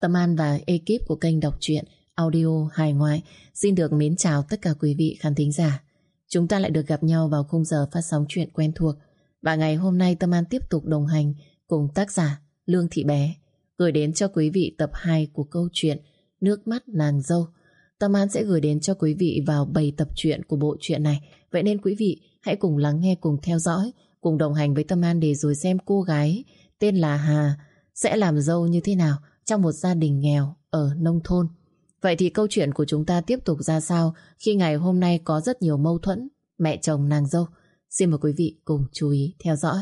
Tâm An và ekip của kênh đọc truyện audio hài ngoại xin được mến chào tất cả quý vị khán thính giả. Chúng ta lại được gặp nhau vào khung giờ phát sóng truyện quen thuộc. Và ngày hôm nay Tâm An tiếp tục đồng hành cùng tác giả Lương Thị Bé gửi đến cho quý vị tập 2 của câu chuyện Nước mắt nàng dâu. Tâm An sẽ gửi đến cho quý vị vào 7 tập truyện của bộ truyện này. Vậy nên quý vị hãy cùng lắng nghe, cùng theo dõi, cùng đồng hành với Tâm An để rồi xem cô gái tên là Hà sẽ làm dâu như thế nào trong một gia đình nghèo ở nông thôn. Vậy thì câu chuyện của chúng ta tiếp tục ra sao khi ngày hôm nay có rất nhiều mâu thuẫn mẹ chồng nàng dâu. Xin mời quý vị cùng chú ý theo dõi.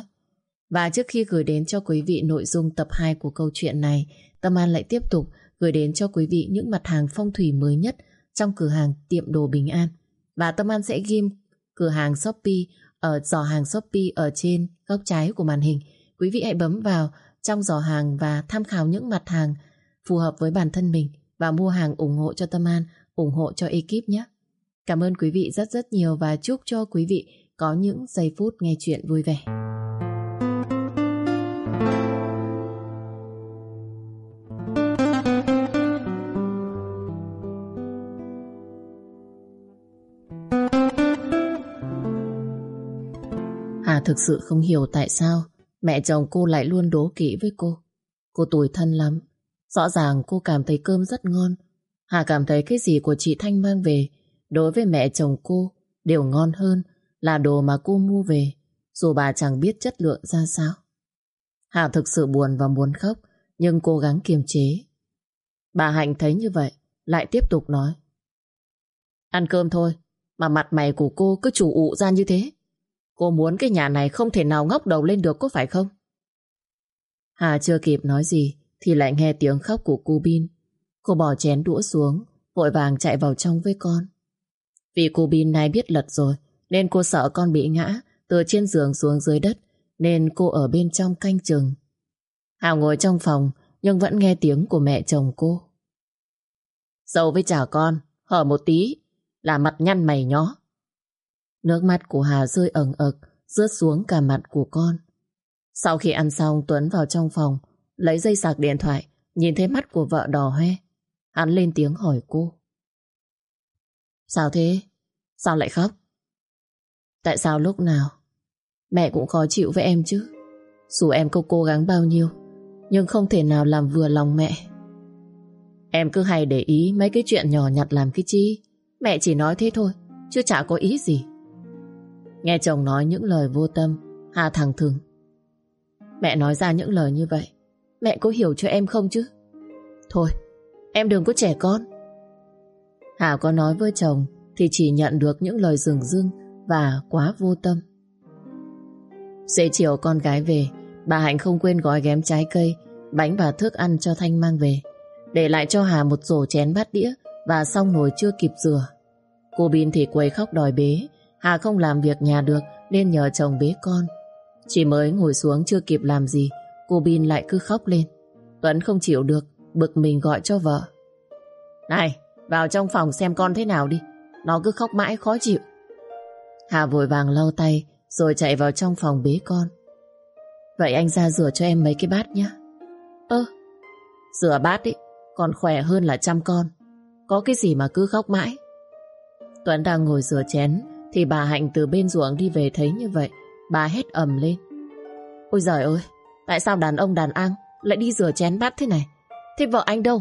Và trước khi gửi đến cho quý vị nội dung tập 2 của câu chuyện này, Tâm An lại tiếp tục gửi đến cho quý vị những mặt hàng phong thủy mới nhất trong cửa hàng tiệm đồ Bình An. Và Tâm An sẽ ghim cửa hàng Shopee ở giỏ hàng Shopee ở trên góc trái của màn hình. Quý vị hãy bấm vào trong giỏ hàng và tham khảo những mặt hàng phù hợp với bản thân mình và mua hàng ủng hộ cho Tâm An, ủng hộ cho ekip nhé. Cảm ơn quý vị rất rất nhiều và chúc cho quý vị có những giây phút nghe chuyện vui vẻ. Hà thực sự không hiểu tại sao mẹ chồng cô lại luôn đố kỵ với cô. Cô tủi thân lắm. Rõ ràng cô cảm thấy cơm rất ngon. Hà cảm thấy cái gì của chị Thanh mang về, đối với mẹ chồng cô, đều ngon hơn là đồ mà cô mua về, dù bà chẳng biết chất lượng ra sao. Hà thực sự buồn và muốn khóc, nhưng cố gắng kiềm chế. Bà Hạnh thấy như vậy, lại tiếp tục nói Ăn cơm thôi, mà mặt mày của cô cứ chủ ụ ra như thế. Cô muốn cái nhà này không thể nào ngóc đầu lên được có phải không? Hà chưa kịp nói gì thì lại nghe tiếng khóc của cô Bin. Cô bỏ chén đũa xuống, vội vàng chạy vào trong với con. Vì cô Bin nay biết lật rồi, nên cô sợ con bị ngã từ trên giường xuống dưới đất, nên cô ở bên trong canh chừng. Hà ngồi trong phòng, nhưng vẫn nghe tiếng của mẹ chồng cô. Dâu với chào con, hở một tí, là mặt nhăn mày nhó. Nước mắt của Hà rơi ẩn ực, rớt xuống cả mặt của con. Sau khi ăn xong Tuấn vào trong phòng, lấy dây sạc điện thoại, nhìn thấy mắt của vợ đỏ hoe. Hắn lên tiếng hỏi cô. Sao thế? Sao lại khóc? Tại sao lúc nào mẹ cũng khó chịu với em chứ? Dù em có cố gắng bao nhiêu, nhưng không thể nào làm vừa lòng mẹ. Em cứ hay để ý mấy cái chuyện nhỏ nhặt làm cái chi. Mẹ chỉ nói thế thôi, chứ chả có ý gì. Nghe chồng nói những lời vô tâm, Hà thẳng thừng. Mẹ nói ra những lời như vậy, mẹ có hiểu cho em không chứ? Thôi, em đừng có trẻ con. Hà có nói với chồng thì chỉ nhận được những lời rừng rưng và quá vô tâm. Dễ chiều con gái về, bà Hạnh không quên gói ghém trái cây, bánh và thức ăn cho Thanh mang về, để lại cho Hà một rổ chén bát đĩa và xong nồi chưa kịp rửa. Cô Bin thì quầy khóc đòi bế, Hà không làm việc nhà được nên nhờ chồng bế con. Chỉ mới ngồi xuống chưa kịp làm gì, cô Bin lại cứ khóc lên. Tuấn không chịu được, bực mình gọi cho vợ. Này, vào trong phòng xem con thế nào đi. Nó cứ khóc mãi khó chịu. Hà vội vàng lau tay rồi chạy vào trong phòng bế con. Vậy anh ra rửa cho em mấy cái bát nhé. Ơ, rửa bát ý, còn khỏe hơn là chăm con. Có cái gì mà cứ khóc mãi. Tuấn đang ngồi rửa chén thì bà Hạnh từ bên ruộng đi về thấy như vậy. Bà hét ầm lên. Ôi giời ơi, tại sao đàn ông đàn an lại đi rửa chén bát thế này? Thế vợ anh đâu?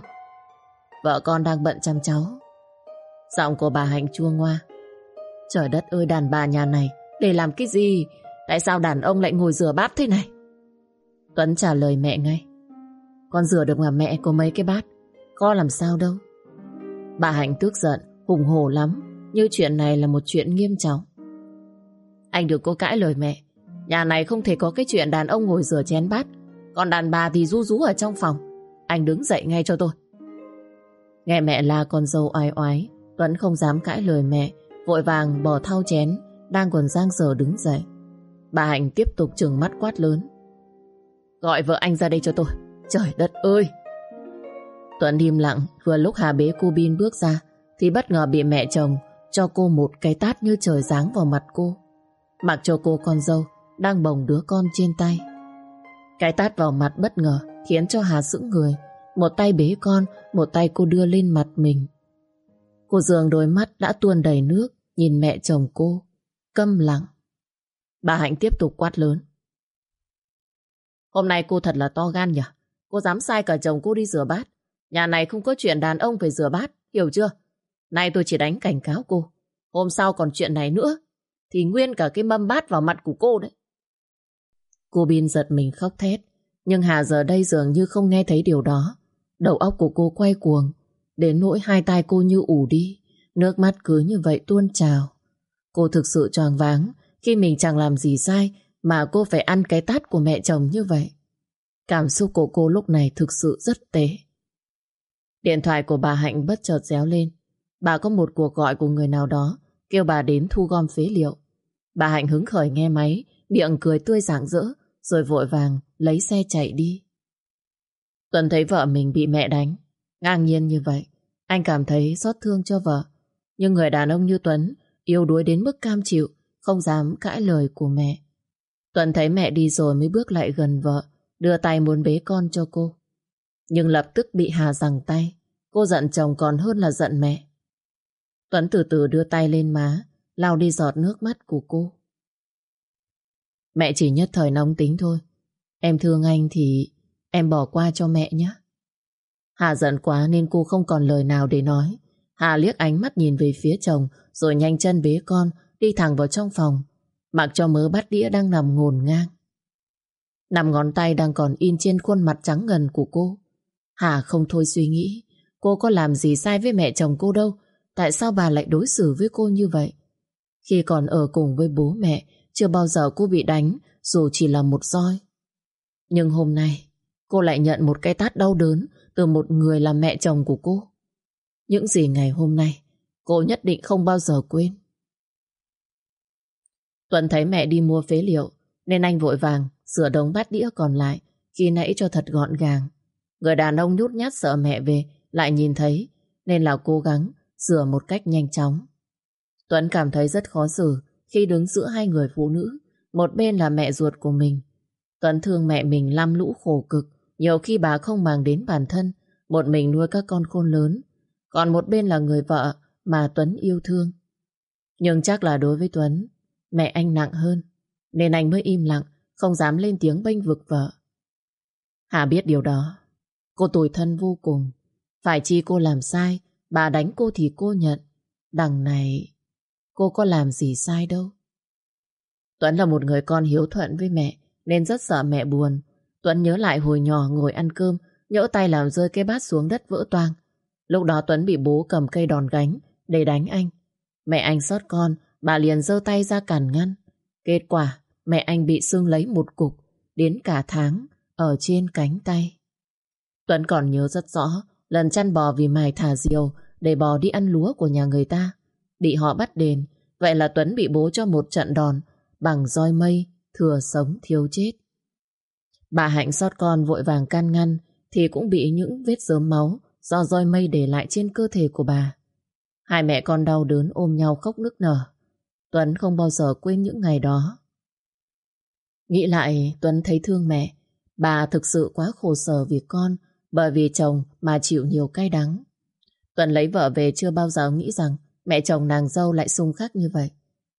Vợ con đang bận chăm cháu. Giọng của bà Hạnh chua ngoa. Trời đất ơi đàn bà nhà này, để làm cái gì? Tại sao đàn ông lại ngồi rửa bát thế này? Tuấn trả lời mẹ ngay. Con rửa được mà mẹ có mấy cái bát, có làm sao đâu. Bà Hạnh tức giận, hùng hổ lắm, như chuyện này là một chuyện nghiêm trọng. Anh đừng có cãi lời mẹ. Nhà này không thể có cái chuyện đàn ông ngồi rửa chén bát, còn đàn bà thì ru rú ở trong phòng. Anh đứng dậy ngay cho tôi. Nghe mẹ la con dâu oai oái, Tuấn không dám cãi lời mẹ, vội vàng bỏ thau chén, đang còn giang dở đứng dậy. Bà Hạnh tiếp tục trừng mắt quát lớn. Gọi vợ anh ra đây cho tôi. Trời đất ơi! Tuấn im lặng, vừa lúc Hà bế cô Bin bước ra, thì bất ngờ bị mẹ chồng cho cô một cái tát như trời giáng vào mặt cô. Mặc cho cô con dâu đang bồng đứa con trên tay. Cái tát vào mặt bất ngờ khiến cho Hà sững người. Một tay bế con, một tay cô đưa lên mặt mình. Cô dường đôi mắt đã tuôn đầy nước, nhìn mẹ chồng cô, câm lặng. Bà Hạnh tiếp tục quát lớn. Hôm nay cô thật là to gan nhỉ? Cô dám sai cả chồng cô đi rửa bát. Nhà này không có chuyện đàn ông phải rửa bát, hiểu chưa? Nay tôi chỉ đánh cảnh cáo cô. Hôm sau còn chuyện này nữa, thì nguyên cả cái mâm bát vào mặt của cô đấy. Cô Bin giật mình khóc thét, nhưng Hà giờ đây dường như không nghe thấy điều đó. Đầu óc của cô quay cuồng, đến nỗi hai tay cô như ủ đi, nước mắt cứ như vậy tuôn trào. Cô thực sự choáng váng khi mình chẳng làm gì sai mà cô phải ăn cái tát của mẹ chồng như vậy. Cảm xúc của cô lúc này thực sự rất tệ. Điện thoại của bà Hạnh bất chợt réo lên. Bà có một cuộc gọi của người nào đó kêu bà đến thu gom phế liệu. Bà Hạnh hứng khởi nghe máy, miệng cười tươi rạng rỡ, rồi vội vàng lấy xe chạy đi. Tuấn thấy vợ mình bị mẹ đánh, ngang nhiên như vậy. Anh cảm thấy xót thương cho vợ. Nhưng người đàn ông như Tuấn yêu đuối đến mức cam chịu, không dám cãi lời của mẹ. Tuấn thấy mẹ đi rồi mới bước lại gần vợ, đưa tay muốn bế con cho cô. Nhưng lập tức bị Hà giằng tay. Cô giận chồng còn hơn là giận mẹ. Tuấn từ từ đưa tay lên má, lau đi giọt nước mắt của cô. Mẹ chỉ nhất thời nóng tính thôi. Em thương anh thì em bỏ qua cho mẹ nhé. Hà giận quá nên cô không còn lời nào để nói. Hà liếc ánh mắt nhìn về phía chồng rồi nhanh chân bế con đi thẳng vào trong phòng mặc cho mớ bát đĩa đang nằm ngổn ngang. Nằm ngón tay đang còn in trên khuôn mặt trắng ngần của cô. Hà không thôi suy nghĩ cô có làm gì sai với mẹ chồng cô đâu tại sao bà lại đối xử với cô như vậy. Khi còn ở cùng với bố mẹ, chưa bao giờ cô bị đánh, dù chỉ là một roi. Nhưng hôm nay, cô lại nhận một cái tát đau đớn từ một người là mẹ chồng của cô. Những gì ngày hôm nay, cô nhất định không bao giờ quên. Tuấn thấy mẹ đi mua phế liệu, nên anh vội vàng sửa đống bát đĩa còn lại khi nãy cho thật gọn gàng. Người đàn ông nhút nhát sợ mẹ về, lại nhìn thấy, nên là cố gắng rửa một cách nhanh chóng. Tuấn cảm thấy rất khó xử khi đứng giữa hai người phụ nữ. Một bên là mẹ ruột của mình. Tuấn thương mẹ mình lăm lũ khổ cực nhiều khi bà không màng đến bản thân một mình nuôi các con khôn lớn. Còn một bên là người vợ mà Tuấn yêu thương. Nhưng chắc là đối với Tuấn mẹ anh nặng hơn nên anh mới im lặng không dám lên tiếng bênh vực vợ. Hà biết điều đó. Cô tủi thân vô cùng. Phải chi cô làm sai, bà đánh cô thì cô nhận. Đằng này, cô có làm gì sai đâu. Tuấn là một người con hiếu thuận với mẹ, nên rất sợ mẹ buồn. Tuấn nhớ lại hồi nhỏ ngồi ăn cơm, nhỡ tay làm rơi cái bát xuống đất vỡ toang. Lúc đó Tuấn bị bố cầm cây đòn gánh để đánh anh. Mẹ anh sót con, bà liền giơ tay ra cản ngăn. Kết quả, mẹ anh bị sưng lấy một cục, đến cả tháng, ở trên cánh tay. Tuấn còn nhớ rất rõ, lần chăn bò vì mài thả diều để bò đi ăn lúa của nhà người ta. Bị họ bắt đền, vậy là Tuấn bị bố cho một trận đòn bằng roi mây, thừa sống thiếu chết. Bà Hạnh xót con vội vàng can ngăn thì cũng bị những vết dớm máu do roi mây để lại trên cơ thể của bà. Hai mẹ con đau đớn ôm nhau khóc nức nở. Tuấn không bao giờ quên những ngày đó. Nghĩ lại Tuấn thấy thương mẹ. Bà thực sự quá khổ sở vì con bởi vì chồng mà chịu nhiều cay đắng. Tuấn lấy vợ về chưa bao giờ nghĩ rằng mẹ chồng nàng dâu lại xung khắc như vậy.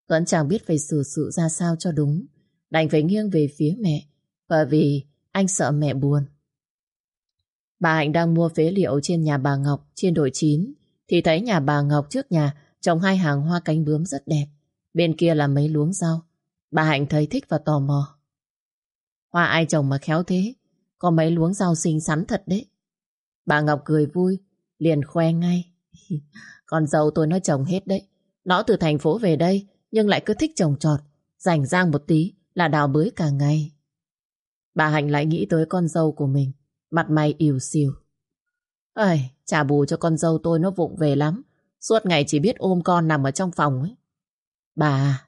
Tuấn chẳng biết phải xử sự ra sao cho đúng. Đành phải nghiêng về phía mẹ bởi vì anh sợ mẹ buồn. Bà Hạnh đang mua phế liệu trên nhà bà Ngọc trên đồi chín thì thấy nhà bà Ngọc trước nhà trồng hai hàng hoa cánh bướm rất đẹp. Bên kia là mấy luống rau. Bà Hạnh thấy thích và tò mò. Hoa ai trồng mà khéo thế? Có mấy luống rau xinh xắn thật đấy. Bà Ngọc cười vui, liền khoe ngay. Con dâu tôi nó chồng hết đấy. Nó từ thành phố về đây, nhưng lại cứ thích trồng trọt. Rảnh rang một tí là đào bới cả ngày. Bà Hạnh lại nghĩ tới con dâu của mình. Mặt mày ỉu xìu. Ơi, trả bù cho con dâu tôi nó vụng về lắm. Suốt ngày chỉ biết ôm con nằm ở trong phòng ấy. Bà,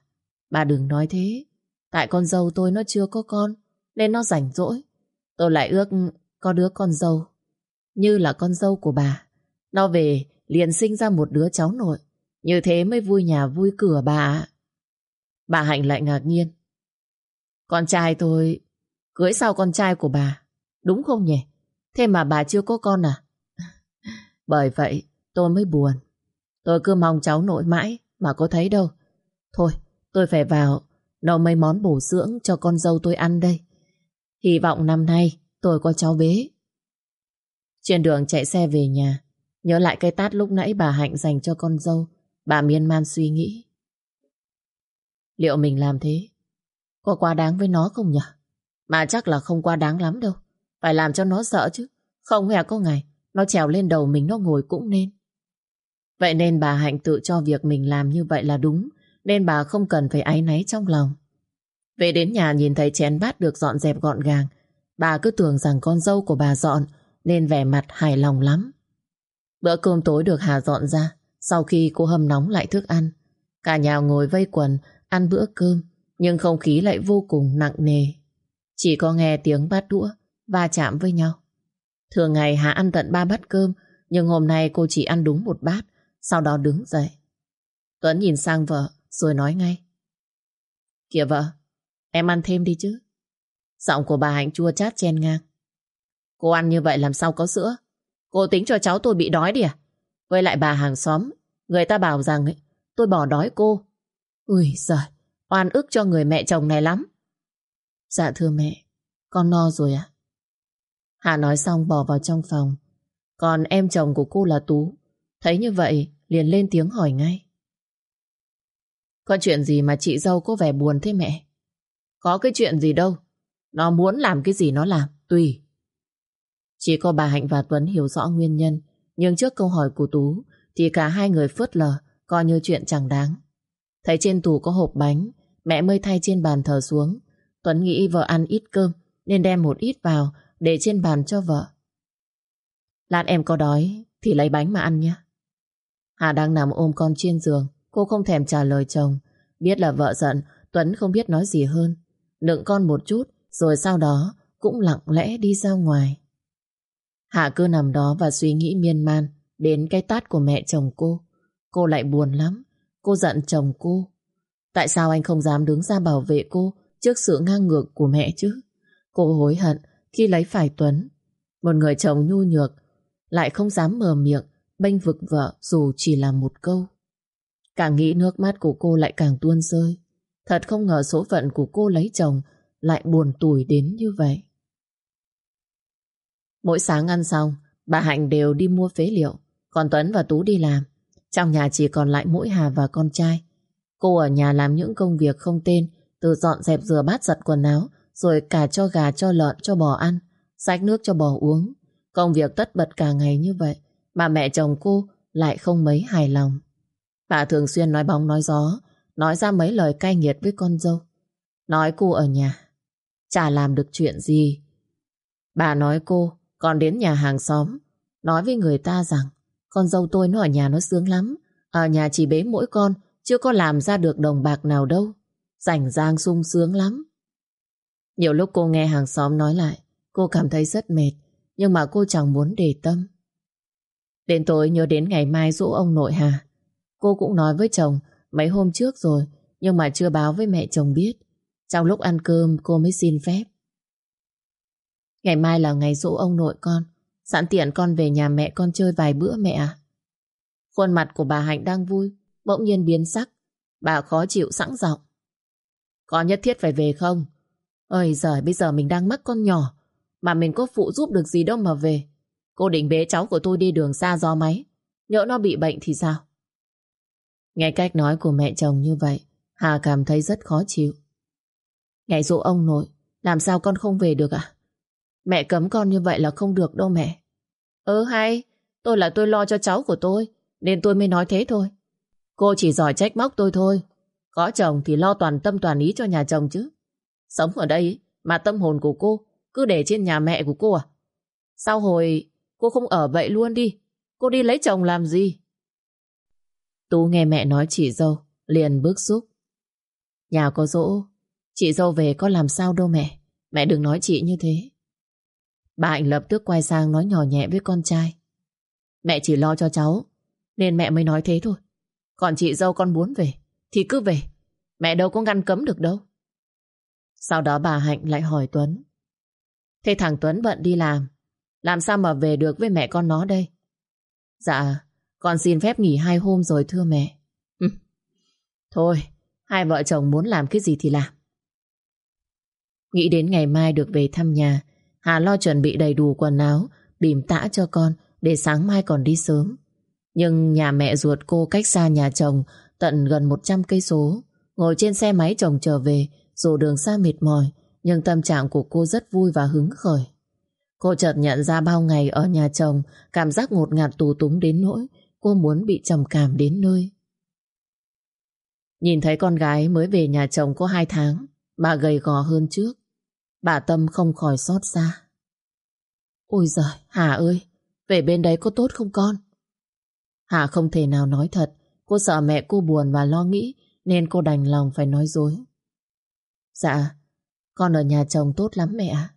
bà đừng nói thế. Tại con dâu tôi nó chưa có con, nên nó rảnh rỗi. Tôi lại ước có đứa con dâu, như là con dâu của bà. Nó về liền sinh ra một đứa cháu nội. Như thế mới vui nhà vui cửa bà Bà Hạnh lại ngạc nhiên. Con trai tôi cưới sau con trai của bà. Đúng không nhỉ? Thế mà bà chưa có con à? Bởi vậy tôi mới buồn. Tôi cứ mong cháu nội mãi mà có thấy đâu. Thôi, tôi phải vào nấu mấy món bổ dưỡng cho con dâu tôi ăn đây. Hy vọng năm nay tôi có cháu bế. Trên đường chạy xe về nhà, nhớ lại cái tát lúc nãy bà Hạnh dành cho con dâu, bà miên man suy nghĩ. Liệu mình làm thế có quá đáng với nó không nhỉ? Mà chắc là không quá đáng lắm đâu. Phải làm cho nó sợ chứ. Không hề có ngày nó trèo lên đầu mình nó ngồi cũng nên. Vậy nên bà Hạnh tự cho việc mình làm như vậy là đúng, nên bà không cần phải áy náy trong lòng. Về đến nhà nhìn thấy chén bát được dọn dẹp gọn gàng, bà cứ tưởng rằng con dâu của bà dọn, nên vẻ mặt hài lòng lắm. Bữa cơm tối được Hà dọn ra, sau khi cô hâm nóng lại thức ăn. Cả nhà ngồi vây quần, ăn bữa cơm, nhưng không khí lại vô cùng nặng nề. Chỉ có nghe tiếng bát đũa va chạm với nhau. Thường ngày Hà ăn tận ba bát cơm, nhưng hôm nay cô chỉ ăn đúng một bát, sau đó đứng dậy. Tuấn nhìn sang vợ, rồi nói ngay. Kìa vợ, em ăn thêm đi chứ. Giọng của bà Hạnh chua chát chen ngang. Cô ăn như vậy làm sao có sữa? Cô tính cho cháu tôi bị đói đi à? Với lại bà hàng xóm, người ta bảo rằng ấy, tôi bỏ đói cô. Ui giời, oan ức cho người mẹ chồng này lắm. Dạ thưa mẹ, con no rồi ạ. Hà nói xong bỏ vào trong phòng. Còn em chồng của cô là Tú. Thấy như vậy, liền lên tiếng hỏi ngay. Có chuyện gì mà chị dâu có vẻ buồn thế mẹ? Có cái chuyện gì đâu. Nó muốn làm cái gì nó làm, tùy. Chỉ có bà Hạnh và Tuấn hiểu rõ nguyên nhân. Nhưng trước câu hỏi của Tú, thì cả hai người phớt lờ, coi như chuyện chẳng đáng. Thấy trên tủ có hộp bánh, mẹ mới thay trên bàn thờ xuống. Tuấn nghĩ vợ ăn ít cơm, nên đem một ít vào, để trên bàn cho vợ. Lát em có đói, thì lấy bánh mà ăn nhé. Hà đang nằm ôm con trên giường, cô không thèm trả lời chồng. Biết là vợ giận, Tuấn không biết nói gì hơn. Nựng con một chút, rồi sau đó cũng lặng lẽ đi ra ngoài. Hạ cứ nằm đó và suy nghĩ miên man đến cái tát của mẹ chồng cô. Cô lại buồn lắm. Cô giận chồng cô. Tại sao anh không dám đứng ra bảo vệ cô trước sự ngang ngược của mẹ chứ? Cô hối hận khi lấy phải Tuấn. Một người chồng nhu nhược lại không dám mở miệng, bênh vực vợ dù chỉ là một câu. Càng nghĩ nước mắt của cô lại càng tuôn rơi. Thật không ngờ số phận của cô lấy chồng lại buồn tủi đến như vậy. Mỗi sáng ăn xong, bà Hạnh đều đi mua phế liệu, còn Tuấn và Tú đi làm. Trong nhà chỉ còn lại mỗi Hà và con trai. Cô ở nhà làm những công việc không tên, từ dọn dẹp rửa bát giặt quần áo, rồi cả cho gà cho lợn cho bò ăn, xách nước cho bò uống. Công việc tất bật cả ngày như vậy, mà mẹ chồng cô lại không mấy hài lòng. Bà thường xuyên nói bóng nói gió, nói ra mấy lời cay nghiệt với con dâu. Nói cô ở nhà, chả làm được chuyện gì. Bà nói cô còn đến nhà hàng xóm, nói với người ta rằng con dâu tôi nó ở nhà nó sướng lắm, ở nhà chỉ bế mỗi con, chưa có làm ra được đồng bạc nào đâu. Rảnh rang sung sướng lắm. Nhiều lúc cô nghe hàng xóm nói lại, cô cảm thấy rất mệt, nhưng mà cô chẳng muốn để tâm. Đến tối nhớ đến ngày mai dỗ ông nội Hà. Cô cũng nói với chồng mấy hôm trước rồi, nhưng mà chưa báo với mẹ chồng biết. Trong lúc ăn cơm cô mới xin phép. Ngày mai là ngày dỗ ông nội con. Sẵn tiện con về nhà mẹ con chơi vài bữa mẹ à. Khuôn mặt của bà Hạnh đang vui, bỗng nhiên biến sắc. Bà khó chịu sẵn giọng. Có nhất thiết phải về không? Ơi giời, bây giờ mình đang mắc con nhỏ, mà mình có phụ giúp được gì đâu mà về. Cô định bế cháu của tôi đi đường xa do máy. Nhỡ nó bị bệnh thì sao? Nghe cách nói của mẹ chồng như vậy, Hà cảm thấy rất khó chịu. Ngày dỗ ông nội, làm sao con không về được à? Mẹ cấm con như vậy là không được đâu mẹ. Ừ hay, tôi là tôi lo cho cháu của tôi, nên tôi mới nói thế thôi. Cô chỉ giỏi trách móc tôi thôi. Có chồng thì lo toàn tâm toàn ý cho nhà chồng chứ. Sống ở đây mà tâm hồn của cô cứ để trên nhà mẹ của cô à? Sao hồi cô không ở vậy luôn đi? Cô đi lấy chồng làm gì? Tú nghe mẹ nói chị dâu, liền bước xúc. Nhà có dỗ, chị dâu về có làm sao đâu mẹ. Mẹ đừng nói chị như thế. Bà Hạnh lập tức quay sang nói nhỏ nhẹ với con trai. Mẹ chỉ lo cho cháu, nên mẹ mới nói thế thôi. Còn chị dâu con muốn về, thì cứ về. Mẹ đâu có ngăn cấm được đâu. Sau đó bà Hạnh lại hỏi Tuấn. Thế thằng Tuấn bận đi làm, Làm sao mà về được với mẹ con nó đây? Dạ, con xin phép nghỉ hai hôm rồi thưa mẹ. Ừ. Thôi, hai vợ chồng muốn làm cái gì thì làm. Nghĩ đến ngày mai được về thăm nhà, Hà lo chuẩn bị đầy đủ quần áo, bìm tã cho con để sáng mai còn đi sớm. Nhưng nhà mẹ ruột cô cách xa nhà chồng tận gần 100 cây số. Ngồi trên xe máy chồng trở về, dù đường xa mệt mỏi, nhưng tâm trạng của cô rất vui và hứng khởi. Cô chợt nhận ra bao ngày ở nhà chồng, cảm giác ngột ngạt tù túng đến nỗi cô muốn bị trầm cảm đến nơi. Nhìn thấy con gái mới về nhà chồng có hai tháng, bà gầy gò hơn trước. Bà Tâm không khỏi xót xa. Ôi giời, Hà ơi, về bên đấy có tốt không con? Hà không thể nào nói thật, cô sợ mẹ cô buồn và lo nghĩ nên cô đành lòng phải nói dối. Dạ, con ở nhà chồng tốt lắm mẹ ạ.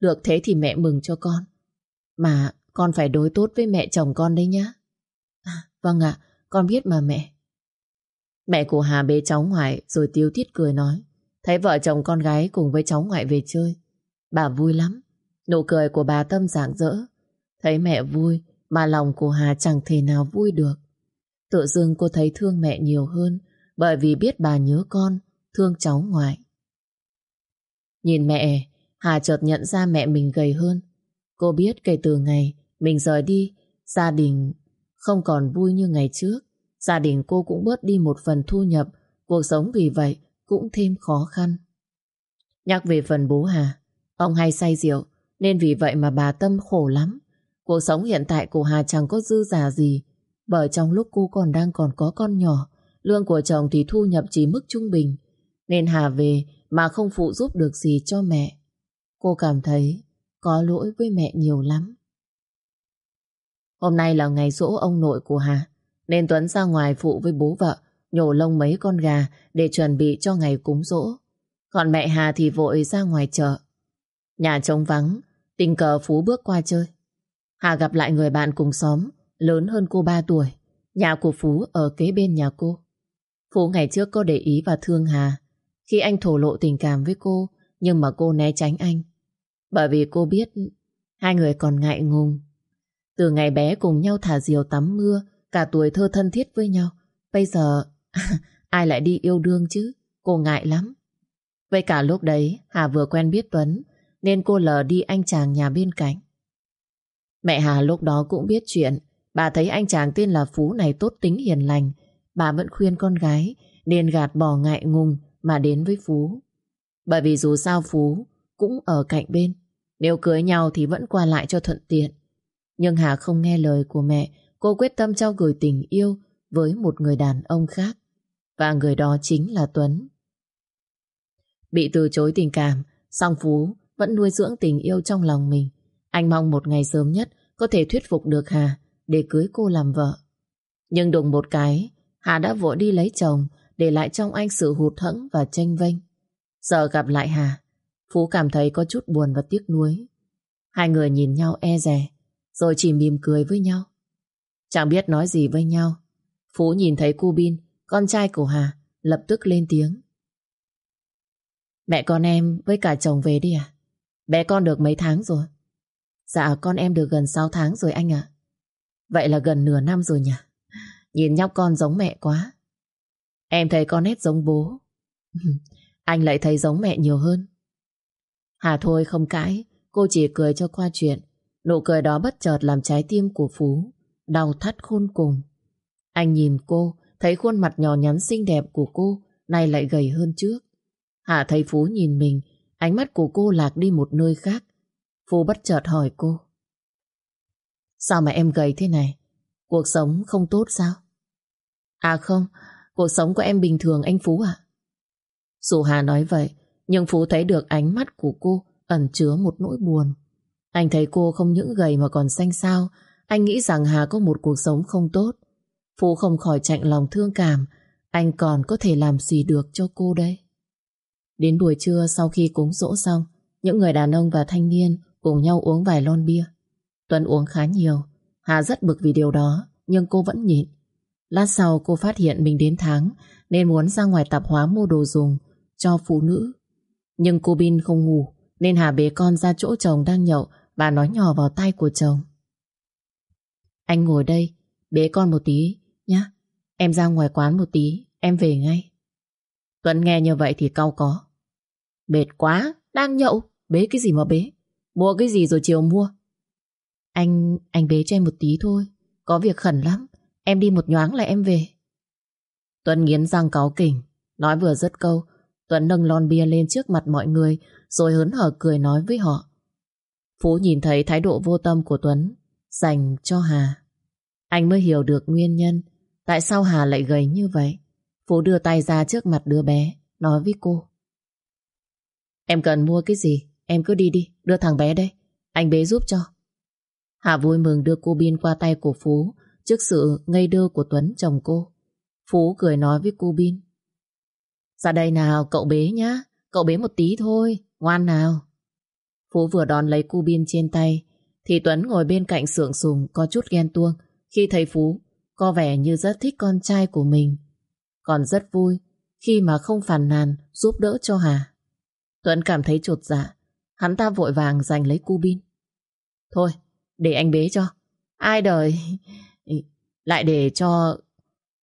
Được thế thì mẹ mừng cho con. Mà con phải đối tốt với mẹ chồng con đấy nhá. À, vâng ạ, con biết mà mẹ. Mẹ của Hà bế cháu ngoại rồi tiêu thiết cười nói. Thấy vợ chồng con gái cùng với cháu ngoại về chơi. Bà vui lắm. Nụ cười của bà Tâm rạng rỡ. Thấy mẹ vui mà lòng của Hà chẳng thể nào vui được. Tự dưng cô thấy thương mẹ nhiều hơn bởi vì biết bà nhớ con, thương cháu ngoại. Nhìn mẹ, Hà chợt nhận ra mẹ mình gầy hơn. Cô biết kể từ ngày mình rời đi, gia đình không còn vui như ngày trước. Gia đình cô cũng bớt đi một phần thu nhập, cuộc sống vì vậy cũng thêm khó khăn. Nhắc về phần bố Hà, ông hay say rượu, nên vì vậy mà bà Tâm khổ lắm. Cuộc sống hiện tại của Hà chẳng có dư giả gì, bởi trong lúc cô còn đang còn có con nhỏ, lương của chồng thì thu nhập chỉ mức trung bình, nên Hà về mà không phụ giúp được gì cho mẹ. Cô cảm thấy có lỗi với mẹ nhiều lắm. Hôm nay là ngày dỗ ông nội của Hà, nên Tuấn ra ngoài phụ với bố vợ, nhổ lông mấy con gà để chuẩn bị cho ngày cúng dỗ. Còn mẹ Hà thì vội ra ngoài chợ. Nhà trống vắng, tình cờ Phú bước qua chơi. Hà gặp lại người bạn cùng xóm, lớn hơn cô 3 tuổi. Nhà của Phú ở kế bên nhà cô. Phú ngày trước có để ý và thương Hà. Khi anh thổ lộ tình cảm với cô, nhưng mà cô né tránh anh. Bởi vì cô biết hai người còn ngại ngùng. Từ ngày bé cùng nhau thả diều tắm mưa, cả tuổi thơ thân thiết với nhau. Bây giờ ai lại đi yêu đương chứ? Cô ngại lắm. Vậy cả lúc đấy, Hà vừa quen biết Tuấn, nên cô lờ đi anh chàng nhà bên cạnh. Mẹ Hà lúc đó cũng biết chuyện. Bà thấy anh chàng tên là Phú này tốt tính hiền lành. Bà vẫn khuyên con gái nên gạt bỏ ngại ngùng mà đến với Phú. Bởi vì dù sao Phú cũng ở cạnh bên. Nếu cưới nhau thì vẫn qua lại cho thuận tiện. Nhưng Hà không nghe lời của mẹ. Cô quyết tâm trao gửi tình yêu với một người đàn ông khác. Và người đó chính là Tuấn. Bị từ chối tình cảm, song Phú vẫn nuôi dưỡng tình yêu trong lòng mình. Anh mong một ngày sớm nhất có thể thuyết phục được Hà để cưới cô làm vợ. Nhưng đùng một cái, Hà đã vội đi lấy chồng, để lại trong anh sự hụt hẫng và tranh vênh. Giờ gặp lại Hà, Phú cảm thấy có chút buồn và tiếc nuối. Hai người nhìn nhau e rè, rồi chỉ mỉm cười với nhau. Chẳng biết nói gì với nhau. Phú nhìn thấy cô Bin, con trai của Hà, lập tức lên tiếng. Mẹ con em với cả chồng về đi à? Bé con được mấy tháng rồi? Dạ con em được gần 6 tháng rồi anh ạ. Vậy là gần nửa năm rồi nhỉ? Nhìn nhóc con giống mẹ quá. Em thấy con nét giống bố. anh lại thấy giống mẹ nhiều hơn. Hà thôi không cãi, cô chỉ cười cho qua chuyện. Nụ cười đó bất chợt làm trái tim của Phú đau thắt khôn cùng. Anh nhìn cô, thấy khuôn mặt nhỏ nhắn xinh đẹp của cô nay lại gầy hơn trước. Hà thấy Phú nhìn mình, ánh mắt của cô lạc đi một nơi khác. Phú bất chợt hỏi cô. Sao mà em gầy thế này? Cuộc sống không tốt sao? À không, cuộc sống của em bình thường anh Phú à? Dù Hà nói vậy, nhưng Phú thấy được ánh mắt của cô ẩn chứa một nỗi buồn. Anh thấy cô không những gầy mà còn xanh xao. Anh nghĩ rằng Hà có một cuộc sống không tốt. Phú không khỏi chạnh lòng thương cảm. Anh còn có thể làm gì được cho cô đây? Đến buổi trưa sau khi cúng dỗ xong, những người đàn ông và thanh niên cùng nhau uống vài lon bia. Tuấn uống khá nhiều. Hà rất bực vì điều đó, nhưng cô vẫn nhịn. Lát sau cô phát hiện mình đến tháng nên muốn ra ngoài tạp hóa mua đồ dùng cho phụ nữ. Nhưng cô Bin không ngủ nên Hà bế con ra chỗ chồng đang nhậu Bà nói nhỏ vào tay của chồng Anh ngồi đây Bế con một tí nhá Em ra ngoài quán một tí Em về ngay. Tuấn nghe như vậy thì cau có. Mệt quá, đang nhậu Bế cái gì mà bế? Mua cái gì rồi chiều mua? Anh, anh bế cho em một tí thôi Có việc khẩn lắm Em đi một nhoáng là em về. Tuấn nghiến răng cáu kỉnh Nói vừa dứt câu Tuấn nâng lon bia lên trước mặt mọi người Rồi hớn hở cười nói với họ. Phú nhìn thấy thái độ vô tâm của Tuấn Dành cho Hà. Anh mới hiểu được nguyên nhân Tại sao Hà lại gầy như vậy? Phú đưa tay ra trước mặt đứa bé Nói với cô. Em cần mua cái gì? Em cứ đi đi, đưa thằng bé đây. Anh bế giúp cho. Hà vui mừng đưa cô Bin qua tay của Phú Trước sự ngây đơ của Tuấn chồng cô. Phú cười nói với cô Bin. Ra đây nào cậu bế nhá. Cậu bế một tí thôi Ngoan nào. Phú vừa đón lấy cu bin trên tay Thì Tuấn ngồi bên cạnh sượng sùng Có chút ghen tuông. Khi thấy Phú có vẻ như rất thích con trai của mình. Còn rất vui, Khi mà không phàn nàn, giúp đỡ cho Hà. Tuấn cảm thấy trột dạ Hắn ta vội vàng giành lấy cu bin Thôi, để anh bế cho. Ai đời? Lại để cho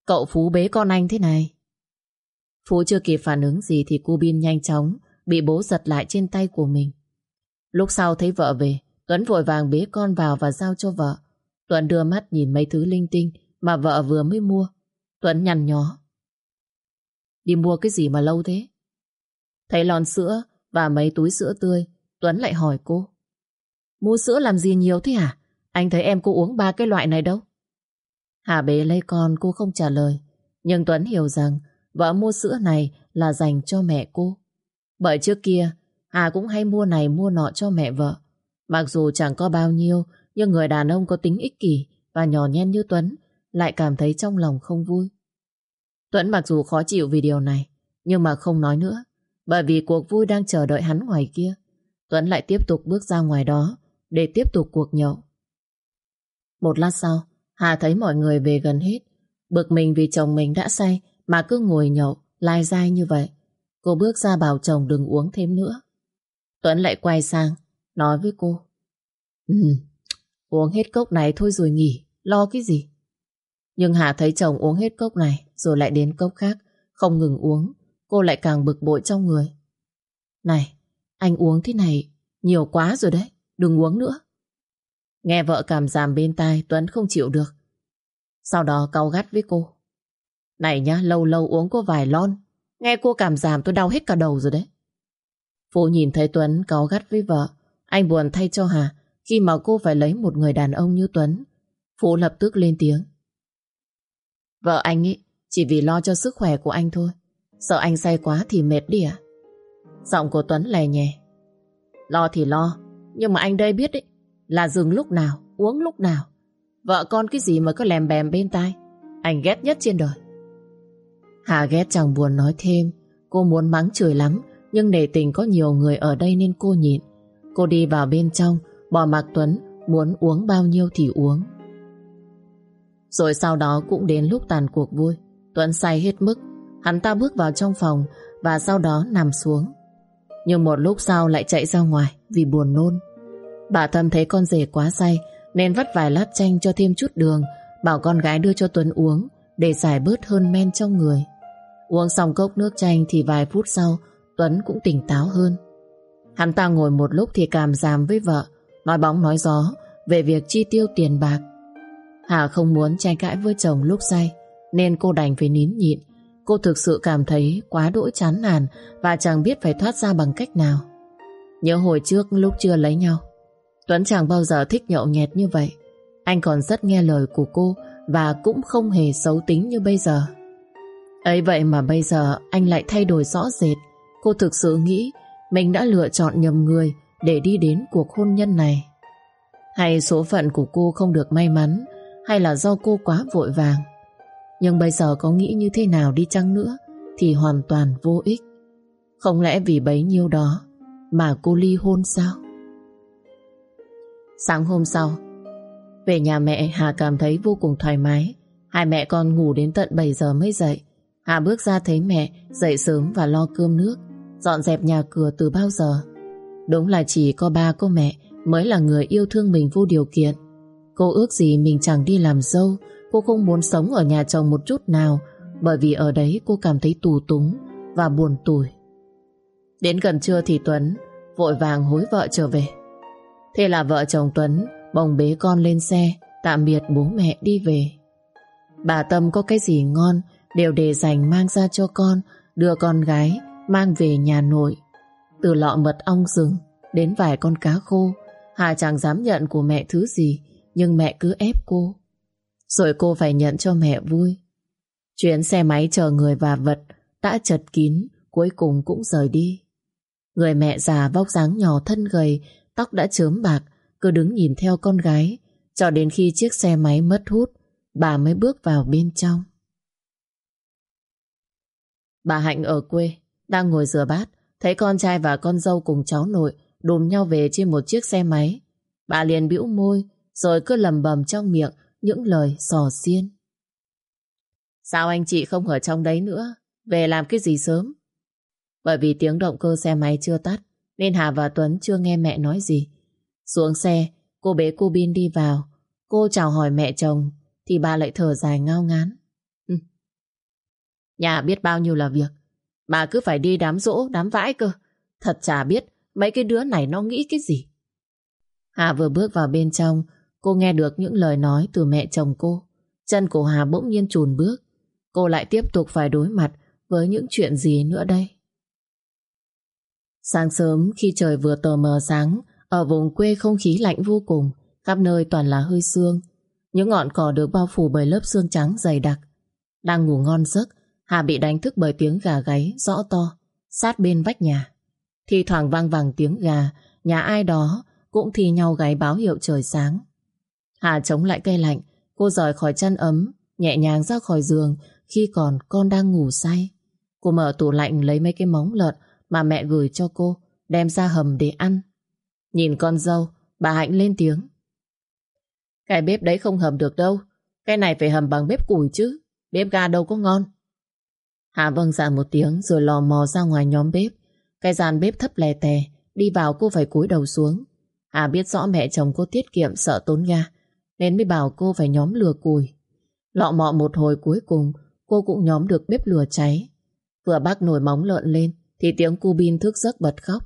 Cậu Phú bế con anh thế này. Phú chưa kịp phản ứng gì Thì cu bin nhanh chóng Bị bố giật lại trên tay của mình. Lúc sau thấy vợ về, Tuấn vội vàng bế con vào và giao cho vợ. Tuấn đưa mắt nhìn mấy thứ linh tinh mà vợ vừa mới mua. Tuấn nhằn nhó. Đi mua cái gì mà lâu thế? Thấy lon sữa và mấy túi sữa tươi, Tuấn lại hỏi cô. Mua sữa làm gì nhiều thế hả? Anh thấy em cô uống ba cái loại này đâu. Hà bế lấy con, cô không trả lời. Nhưng Tuấn hiểu rằng Vợ mua sữa này là dành cho mẹ cô. Bởi trước kia, Hà cũng hay mua này, mua nọ cho mẹ vợ. Mặc dù chẳng có bao nhiêu, Nhưng người đàn ông có tính ích kỷ Và nhỏ nhen như Tuấn lại cảm thấy trong lòng không vui. Tuấn mặc dù khó chịu vì điều này, Nhưng mà không nói nữa, Bởi vì cuộc vui đang chờ đợi hắn ngoài kia. Tuấn lại tiếp tục bước ra ngoài đó Để tiếp tục cuộc nhậu. Một lát sau, Hà thấy mọi người về gần hết. Bực mình vì chồng mình đã say Mà cứ ngồi nhậu, Lai dai như vậy. Cô bước ra bảo chồng đừng uống thêm nữa. Tuấn lại quay sang, Nói với cô. Ừ Uống hết cốc này thôi rồi nghỉ, Lo cái gì? Nhưng Hà thấy chồng uống hết cốc này, Rồi lại đến cốc khác, Không ngừng uống. Cô lại càng bực bội trong người. Này, anh uống thế này, Nhiều quá rồi đấy, Đừng uống nữa. Nghe vợ cảm giảm bên tai, Tuấn không chịu được. Sau đó cau gắt với cô. Này nhá, lâu lâu uống có vài lon. Nghe cô cảm giảm, tôi đau hết cả đầu rồi đấy. Phú nhìn thấy Tuấn cáu gắt với vợ, Anh buồn thay cho Hà Khi mà cô phải lấy một người đàn ông như Tuấn. Phú lập tức lên tiếng. Vợ anh ấy Chỉ vì lo cho sức khỏe của anh thôi. Sợ anh say quá thì mệt đi à Giọng của Tuấn lè nhẹ Lo thì lo Nhưng mà anh đây biết đấy Là dừng lúc nào, uống lúc nào. Vợ con cái gì mà cứ lèm bèm bên tai Anh ghét nhất trên đời. Hà ghét chẳng buồn nói thêm Cô muốn mắng chửi lắm Nhưng để tình có nhiều người ở đây nên cô nhịn. Cô đi vào bên trong Bỏ mặc Tuấn Muốn uống bao nhiêu thì uống. Rồi sau đó cũng đến lúc tàn cuộc vui. Tuấn say hết mức. Hắn ta bước vào trong phòng Và sau đó nằm xuống. Nhưng một lúc sau lại chạy ra ngoài Vì buồn nôn. Bà Thâm thấy con rể quá say Nên vắt vài lát chanh cho thêm chút đường Bảo con gái đưa cho Tuấn uống Để giải bớt hơn men trong người. Uống xong cốc nước chanh thì vài phút sau Tuấn cũng tỉnh táo hơn. Hắn ta ngồi một lúc thì cảm giảm với vợ, nói bóng nói gió về việc chi tiêu tiền bạc. Hà không muốn tranh cãi với chồng lúc say, nên cô đành phải nín nhịn. Cô thực sự cảm thấy quá đỗi chán nản và chẳng biết phải thoát ra bằng cách nào. Nhớ hồi trước lúc chưa lấy nhau, Tuấn chẳng bao giờ thích nhậu nhẹt như vậy. Anh còn rất nghe lời của cô và cũng không hề xấu tính như bây giờ. ấy vậy mà bây giờ anh lại thay đổi rõ rệt. Cô thực sự nghĩ mình đã lựa chọn nhầm người để đi đến cuộc hôn nhân này. Hay số phận của cô không được may mắn hay là do cô quá vội vàng. Nhưng bây giờ có nghĩ như thế nào đi chăng nữa thì hoàn toàn vô ích. Không lẽ vì bấy nhiêu đó mà cô ly hôn sao? Sáng hôm sau, về nhà mẹ Hà cảm thấy vô cùng thoải mái. Hai mẹ con ngủ đến tận 7 giờ mới dậy. Hà bước ra thấy mẹ dậy sớm và lo cơm nước dọn dẹp nhà cửa từ bao giờ. Đúng là chỉ có ba cô mẹ mới là người yêu thương mình vô điều kiện. Cô ước gì mình chẳng đi làm dâu, cô không muốn sống ở nhà chồng một chút nào, bởi vì ở đấy cô cảm thấy tù túng và buồn tủi. Đến gần trưa thì Tuấn vội vàng hối vợ trở về. Thế là vợ chồng Tuấn bồng bế con lên xe, tạm biệt bố mẹ đi về. Bà Tâm có cái gì ngon đều để dành mang ra cho con, đưa con gái mang về nhà nội. Từ lọ mật ong rừng đến vài con cá khô, Hà chẳng dám nhận của mẹ thứ gì, nhưng mẹ cứ ép cô. Rồi cô phải nhận cho mẹ vui. Chuyến xe máy chờ người và vật đã chật kín, cuối cùng cũng rời đi. Người mẹ già vóc dáng nhỏ thân gầy, tóc đã chớm bạc, cứ đứng nhìn theo con gái, cho đến khi chiếc xe máy mất hút, bà mới bước vào bên trong. Bà Hạnh ở quê, đang ngồi rửa bát, thấy con trai và con dâu cùng cháu nội đùm nhau về trên một chiếc xe máy. Bà liền bĩu môi, rồi cứ lầm bầm trong miệng những lời sò xiên. Sao anh chị không ở trong đấy nữa? Về làm cái gì sớm? Bởi vì tiếng động cơ xe máy chưa tắt, nên Hà và Tuấn chưa nghe mẹ nói gì. Xuống xe, cô bế cô Bin đi vào. Cô chào hỏi mẹ chồng, thì bà lại thở dài ngao ngán. Ừ. Nhà biết bao nhiêu là việc, bà cứ phải đi đám rỗ, đám vãi cơ. Thật chả biết mấy cái đứa này nó nghĩ cái gì. Hà vừa bước vào bên trong, cô nghe được những lời nói từ mẹ chồng cô. Chân của Hà bỗng nhiên chùn bước. Cô lại tiếp tục phải đối mặt với những chuyện gì nữa đây? Sáng sớm khi trời vừa tờ mờ sáng, ở vùng quê không khí lạnh vô cùng, khắp nơi toàn là hơi sương. Những ngọn cỏ được bao phủ bởi lớp sương trắng dày đặc. Đang ngủ ngon giấc, Hà bị đánh thức bởi tiếng gà gáy rõ to, sát bên vách nhà. Thì thoảng vang vẳng tiếng gà, nhà ai đó cũng thi nhau gáy báo hiệu trời sáng. Hà chống lại cây lạnh, cô rời khỏi chân ấm, nhẹ nhàng ra khỏi giường khi còn con đang ngủ say. Cô mở tủ lạnh lấy mấy cái móng lợn mà mẹ gửi cho cô, đem ra hầm để ăn. Nhìn con dâu, bà Hạnh lên tiếng. Cái bếp đấy không hầm được đâu, cái này phải hầm bằng bếp củi chứ, bếp ga đâu có ngon. Hà vâng dạ một tiếng rồi lò mò ra ngoài nhóm bếp. Cái dàn bếp thấp lè tè, đi vào cô phải cúi đầu xuống. Hà biết rõ mẹ chồng cô tiết kiệm sợ tốn ga, nên mới bảo cô phải nhóm lửa củi. Lọ mọ một hồi cuối cùng, cô cũng nhóm được bếp lửa cháy. Vừa bác nồi móng lợn lên, thì tiếng cu bin thức giấc bật khóc.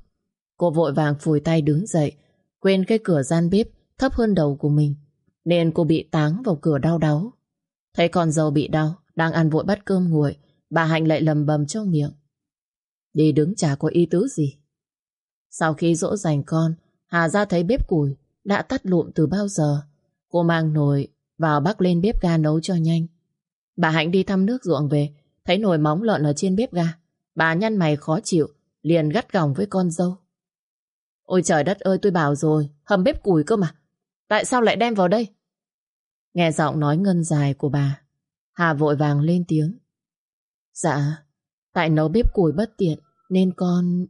Cô vội vàng phủi tay đứng dậy, quên cái cửa gian bếp thấp hơn đầu của mình, nên cô bị táng vào cửa đau đáu. Thấy con dâu bị đau, đang ăn vội bát cơm nguội, bà Hạnh lại lầm bầm trong miệng. Đi đứng chả có ý tứ gì. Sau khi dỗ dành con, Hà ra thấy bếp củi đã tắt lụm từ bao giờ. Cô mang nồi vào bắc lên bếp ga nấu cho nhanh. Bà Hạnh đi thăm nước ruộng về, thấy nồi móng lợn ở trên bếp ga. Bà nhăn mày khó chịu, liền gắt gỏng với con dâu. Ôi trời đất ơi tôi bảo rồi, hầm bếp củi cơ mà. Tại sao lại đem vào đây? Nghe giọng nói ngân dài của bà, Hà vội vàng lên tiếng. Dạ, tại nấu bếp củi bất tiện, nên con...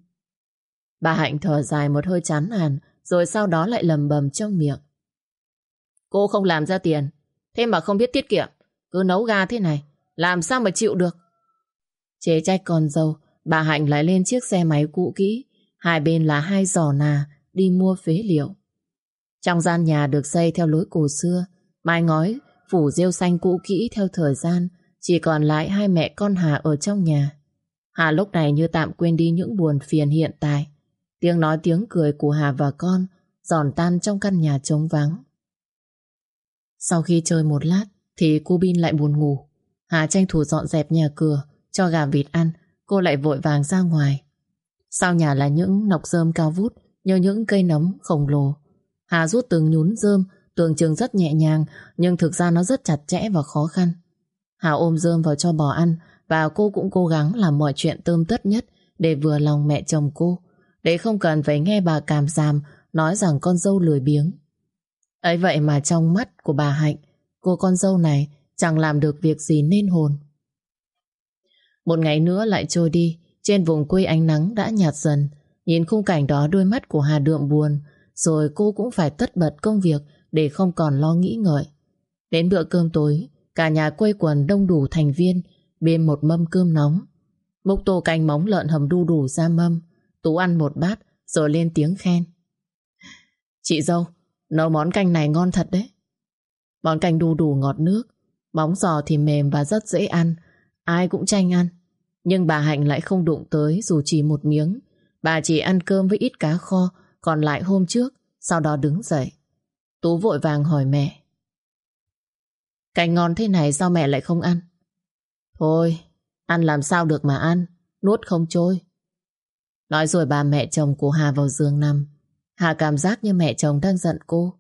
Bà Hạnh thở dài một hơi chán nản, rồi sau đó lại lầm bầm trong miệng. Cô không làm ra tiền, thế mà không biết tiết kiệm, cứ nấu ga thế này, làm sao mà chịu được? Chế trách con dâu, bà Hạnh lại lên chiếc xe máy cũ kỹ, hai bên là hai giỏ nà đi mua phế liệu. Trong gian nhà được xây theo lối cổ xưa, mái ngói, phủ rêu xanh cũ kỹ theo thời gian, chỉ còn lại hai mẹ con Hà ở trong nhà. Hà lúc này như tạm quên đi những buồn phiền hiện tại. Tiếng nói tiếng cười của Hà và con giòn tan trong căn nhà trống vắng. Sau khi chơi một lát thì cô Bin lại buồn ngủ. Hà tranh thủ dọn dẹp nhà cửa cho gà vịt ăn, cô lại vội vàng ra ngoài. Sau nhà là những nọc rơm cao vút như những cây nấm khổng lồ. Hà rút từng nhún rơm tưởng chừng rất nhẹ nhàng nhưng thực ra nó rất chặt chẽ và khó khăn. Hà ôm rơm vào cho bò ăn và cô cũng cố gắng làm mọi chuyện tươm tất nhất để vừa lòng mẹ chồng cô để không cần phải nghe bà cảm giảm nói rằng con dâu lười biếng ấy vậy mà trong mắt của bà Hạnh cô con dâu này chẳng làm được việc gì nên hồn. Một ngày nữa lại trôi đi, trên vùng quê ánh nắng đã nhạt dần. Nhìn khung cảnh đó đôi mắt của Hà đượm buồn, rồi cô cũng phải tất bật công việc để không còn lo nghĩ ngợi. Đến bữa cơm tối, cả nhà quây quần đông đủ thành viên, bên một mâm cơm nóng. Múc tô canh móng lợn hầm đu đủ ra mâm, Tú ăn một bát, rồi lên tiếng khen. Chị dâu, nấu món canh này ngon thật đấy. Món canh đu đủ ngọt nước, bóng giò thì mềm và rất dễ ăn, ai cũng tranh ăn. Nhưng bà Hạnh lại không đụng tới dù chỉ một miếng. Bà chỉ ăn cơm với ít cá kho, còn lại hôm trước, sau đó đứng dậy. Tú vội vàng hỏi mẹ. Canh ngon thế này sao mẹ lại không ăn? Thôi, ăn làm sao được mà ăn, nuốt không trôi. Nói rồi bà mẹ chồng của Hà vào giường nằm. Hà cảm giác như mẹ chồng đang giận cô.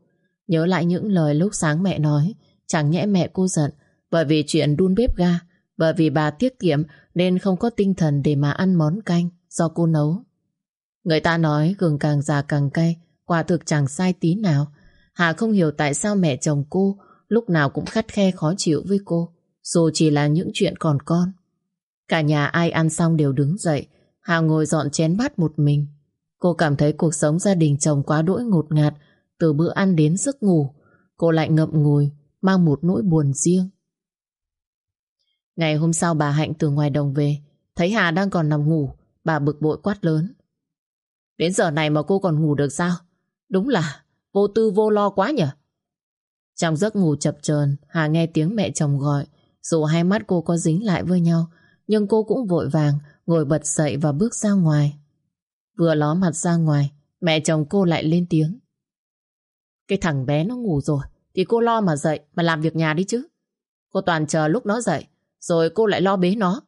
Nhớ lại những lời lúc sáng mẹ nói, chẳng nhẽ mẹ cô giận bởi vì chuyện đun bếp ga, bởi vì bà tiết kiệm nên không có tinh thần để mà ăn món canh do cô nấu. Người ta nói gừng càng già càng cay, quả thực chẳng sai tí nào. Hà không hiểu tại sao mẹ chồng cô lúc nào cũng khắt khe khó chịu với cô, dù chỉ là những chuyện còn con. Cả nhà ai ăn xong đều đứng dậy, Hà ngồi dọn chén bát một mình. Cô cảm thấy cuộc sống gia đình chồng quá đỗi ngột ngạt, từ bữa ăn đến giấc ngủ. Cô lại ngậm ngùi, mang một nỗi buồn riêng. Ngày hôm sau bà Hạnh từ ngoài đồng về, thấy Hà đang còn nằm ngủ, bà bực bội quát lớn. Đến giờ này mà cô còn ngủ được sao? Đúng là vô tư vô lo quá nhỉ? Trong giấc ngủ chập chờn Hà nghe tiếng mẹ chồng gọi. Dù hai mắt cô có dính lại với nhau, nhưng cô cũng vội vàng ngồi bật dậy và bước ra ngoài. Vừa ló mặt ra ngoài, mẹ chồng cô lại lên tiếng. Cái thằng bé nó ngủ rồi, thì cô lo mà dậy, mà làm việc nhà đi chứ. Cô toàn chờ lúc nó dậy, rồi cô lại lo bế nó.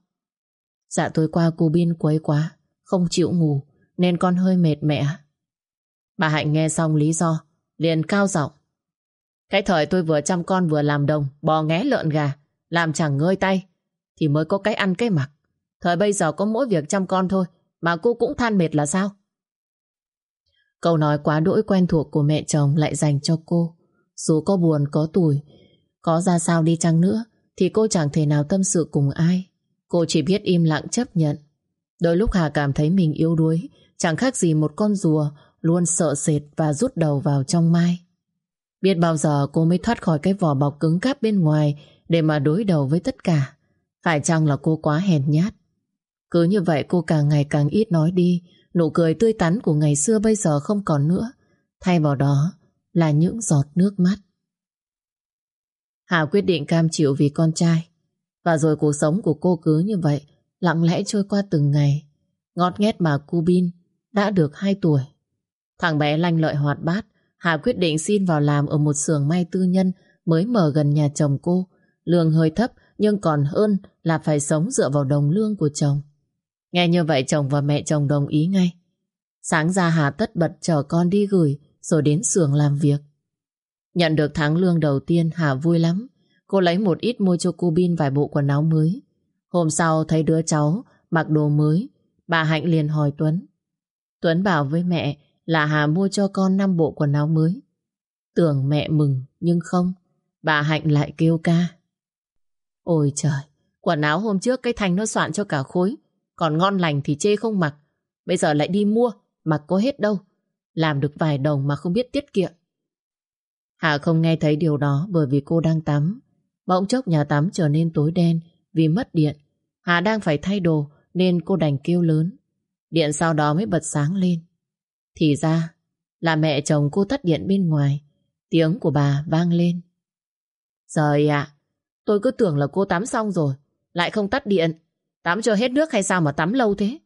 Dạ tối qua cô Bin quấy quá, không chịu ngủ, nên con hơi mệt mẹ. Bà Hạnh nghe xong lý do, liền cao giọng. Cái thời tôi vừa chăm con vừa làm đồng, bò nghé lợn gà, làm chẳng ngơi tay, thì mới có cái ăn cái mặc. Thời bây giờ có mỗi việc chăm con thôi, mà cô cũng than mệt là sao? Câu nói quá đỗi quen thuộc của mẹ chồng lại dành cho cô. Dù có buồn, có tuổi, có ra sao đi chăng nữa, thì cô chẳng thể nào tâm sự cùng ai. Cô chỉ biết im lặng chấp nhận. Đôi lúc Hà cảm thấy mình yếu đuối, chẳng khác gì một con rùa luôn sợ sệt và rút đầu vào trong mai. Biết bao giờ cô mới thoát khỏi cái vỏ bọc cứng cáp bên ngoài để mà đối đầu với tất cả. Phải chăng là cô quá hèn nhát? Cứ như vậy cô càng ngày càng ít nói đi, nụ cười tươi tắn của ngày xưa bây giờ không còn nữa. Thay vào đó là những giọt nước mắt. Hà quyết định cam chịu vì con trai. Và rồi cuộc sống của cô cứ như vậy, lặng lẽ trôi qua từng ngày. ngọt nghét mà cu bin đã được 2 tuổi. Thằng bé lanh lợi hoạt bát, Hà quyết định xin vào làm ở một xưởng may tư nhân mới mở gần nhà chồng cô. Lương hơi thấp nhưng còn hơn là phải sống dựa vào đồng lương của chồng. Nghe như vậy chồng và mẹ chồng đồng ý ngay. Sáng ra Hà tất bật chở con đi gửi rồi đến xưởng làm việc. Nhận được tháng lương đầu tiên Hà vui lắm. Cô lấy một ít mua cho cô Bin vài bộ quần áo mới. Hôm sau thấy đứa cháu mặc đồ mới, bà Hạnh liền hỏi Tuấn. Tuấn bảo với mẹ là Hà mua cho con 5 bộ quần áo mới. Tưởng mẹ mừng, nhưng không. Bà Hạnh lại kêu ca. Ôi trời, quần áo hôm trước cái thành nó soạn cho cả khối. Còn ngon lành thì chê không mặc. Bây giờ lại đi mua, mặc có hết đâu. Làm được vài đồng mà không biết tiết kiệm. Hà không nghe thấy điều đó bởi vì cô đang tắm. Bỗng chốc nhà tắm trở nên tối đen vì mất điện. Hà đang phải thay đồ nên cô đành kêu lớn. Điện sau đó mới bật sáng lên. Thì ra là mẹ chồng cô tắt điện bên ngoài. Tiếng của bà vang lên. Trời ạ, tôi cứ tưởng là cô tắm xong rồi. Lại không tắt điện. Tắm cho hết nước hay sao mà tắm lâu thế?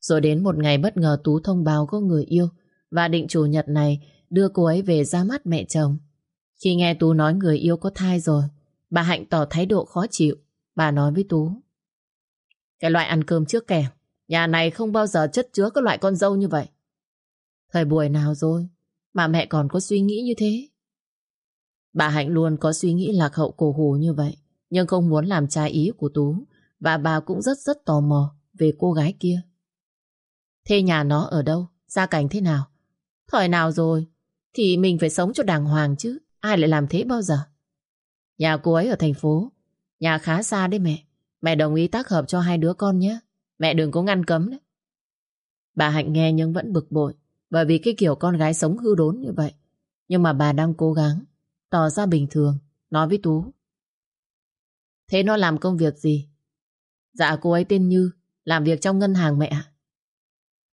Rồi đến một ngày bất ngờ Tú thông báo có người yêu và định chủ nhật này đưa cô ấy về ra mắt mẹ chồng. Khi nghe Tú nói người yêu có thai rồi, bà Hạnh tỏ thái độ khó chịu. Bà nói với Tú. Cái loại ăn cơm trước kèm, nhà này không bao giờ chất chứa các loại con dâu như vậy. Thời buổi nào rồi, mà mẹ còn có suy nghĩ như thế? Bà Hạnh luôn có suy nghĩ lạc hậu cổ hủ như vậy, nhưng không muốn làm trái ý của Tú, và bà cũng rất rất tò mò về cô gái kia. Thế nhà nó ở đâu? Gia cảnh thế nào? Thời nào rồi? Thì mình phải sống cho đàng hoàng chứ. Ai lại làm thế bao giờ? Nhà cô ấy ở thành phố. Nhà khá xa đấy mẹ. Mẹ đồng ý tác hợp cho hai đứa con nhé. Mẹ đừng có ngăn cấm đấy. Bà Hạnh nghe nhưng vẫn bực bội. Bởi vì cái kiểu con gái sống hư đốn như vậy. Nhưng mà bà đang cố gắng. Tỏ ra bình thường. Nói với Tú. Thế nó làm công việc gì? Dạ cô ấy tên Như. Làm việc trong ngân hàng mẹ ạ.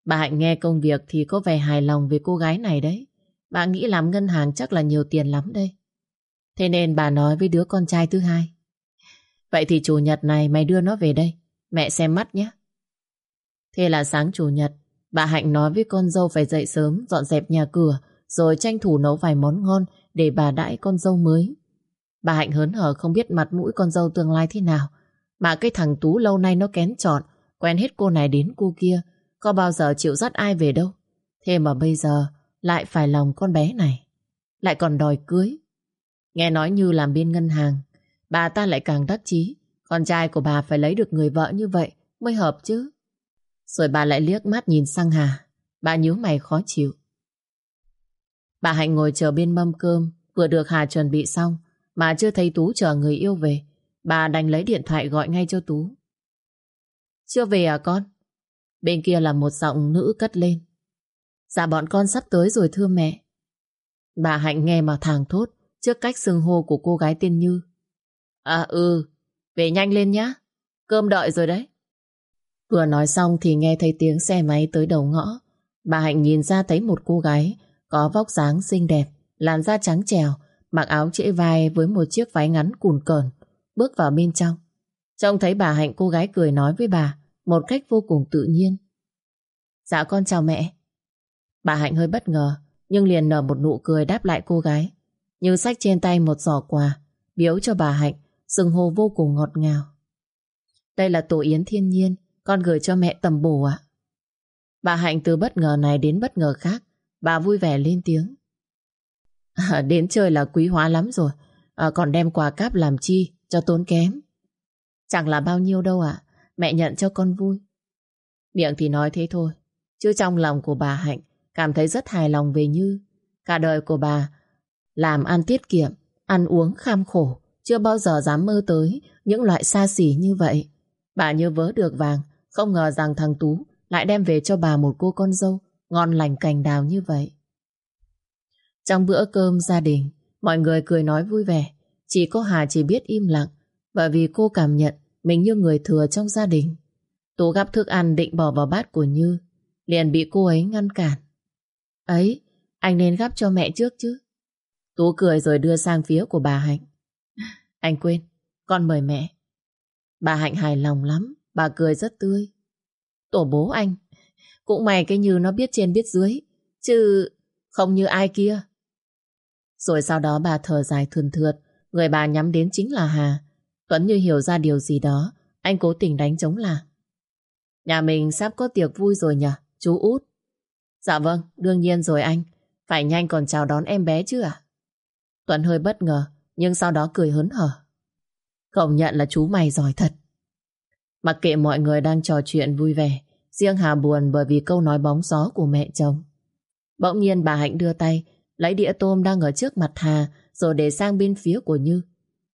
Bà Hạnh nghe công việc thì có vẻ hài lòng về cô gái này đấy. Bà nghĩ làm ngân hàng chắc là nhiều tiền lắm đây. Thế nên bà nói với đứa con trai thứ hai. Vậy thì chủ nhật này mày đưa nó về đây. Mẹ xem mắt nhé. Thế là sáng chủ nhật, bà Hạnh nói với con dâu phải dậy sớm, dọn dẹp nhà cửa, rồi tranh thủ nấu vài món ngon để bà đãi con dâu mới. Bà Hạnh hớn hở không biết mặt mũi con dâu tương lai thế nào. Mà cái thằng Tú lâu nay nó kén chọn, quen hết cô này đến cô kia, có bao giờ chịu dắt ai về đâu. Thế mà bây giờ lại phải lòng con bé này. Lại còn đòi cưới. Nghe nói như làm bên ngân hàng, bà ta lại càng đắc chí. Con trai của bà phải lấy được người vợ như vậy mới hợp chứ. Rồi bà lại liếc mắt nhìn sang Hà. Bà nhíu mày khó chịu. Bà Hạnh ngồi chờ bên mâm cơm, vừa được Hà chuẩn bị xong, mà chưa thấy Tú chờ người yêu về. Bà đành lấy điện thoại gọi ngay cho Tú. Chưa về à con? Bên kia là một giọng nữ cất lên. Dạ bọn con sắp tới rồi thưa mẹ. Bà Hạnh nghe mà thàng thốt trước cách xưng hô của cô gái tên Như. À ừ, về nhanh lên nhá. Cơm đợi rồi đấy. Vừa nói xong thì nghe thấy tiếng xe máy tới đầu ngõ. Bà Hạnh nhìn ra thấy một cô gái có vóc dáng xinh đẹp, làn da trắng trèo, mặc áo trễ vai với một chiếc váy ngắn cùn cờn, bước vào bên trong. Trông thấy bà Hạnh cô gái cười nói với bà một cách vô cùng tự nhiên. Dạ con chào mẹ. Bà Hạnh hơi bất ngờ, nhưng liền nở một nụ cười đáp lại cô gái. Như sách trên tay một giỏ quà, biếu cho bà Hạnh, sừng hồ vô cùng ngọt ngào. Đây là tổ yến thiên nhiên, con gửi cho mẹ tầm bổ ạ. Bà Hạnh từ bất ngờ này đến bất ngờ khác, bà vui vẻ lên tiếng. À, đến chơi là quý hóa lắm rồi, à, còn đem quà cáp làm chi, cho tốn kém. Chẳng là bao nhiêu đâu ạ, mẹ nhận cho con vui. Miệng thì nói thế thôi, chứ trong lòng của bà Hạnh cảm thấy rất hài lòng về Như. Cả đời của bà làm ăn tiết kiệm, ăn uống kham khổ, chưa bao giờ dám mơ tới những loại xa xỉ như vậy. Bà như vớ được vàng, không ngờ rằng thằng Tú lại đem về cho bà một cô con dâu ngon lành cành đào như vậy. Trong bữa cơm gia đình, mọi người cười nói vui vẻ. Chỉ có Hà chỉ biết im lặng, bởi vì cô cảm nhận mình như người thừa trong gia đình. Tú gắp thức ăn định bỏ vào bát của Như, liền bị cô ấy ngăn cản. Ấy, anh nên gắp cho mẹ trước chứ. Tú cười rồi đưa sang phía của bà Hạnh. Anh quên, con mời mẹ. Bà Hạnh hài lòng lắm, bà cười rất tươi. Tổ bố anh, cũng may cái như nó biết trên biết dưới, chứ không như ai kia. Rồi sau đó bà thở dài thườn thượt, người bà nhắm đến chính là Hà. Tuấn như hiểu ra điều gì đó, anh cố tình đánh chống là. Nhà mình sắp có tiệc vui rồi nhỉ, chú út. Dạ vâng, đương nhiên rồi anh. Phải nhanh còn chào đón em bé chứ à? Tuấn hơi bất ngờ, nhưng sau đó cười hớn hở. Công nhận là chú mày giỏi thật. Mặc kệ mọi người đang trò chuyện vui vẻ, riêng Hà buồn bởi vì câu nói bóng gió của mẹ chồng. Bỗng nhiên bà Hạnh đưa tay, lấy đĩa tôm đang ở trước mặt Hà, rồi để sang bên phía của Như.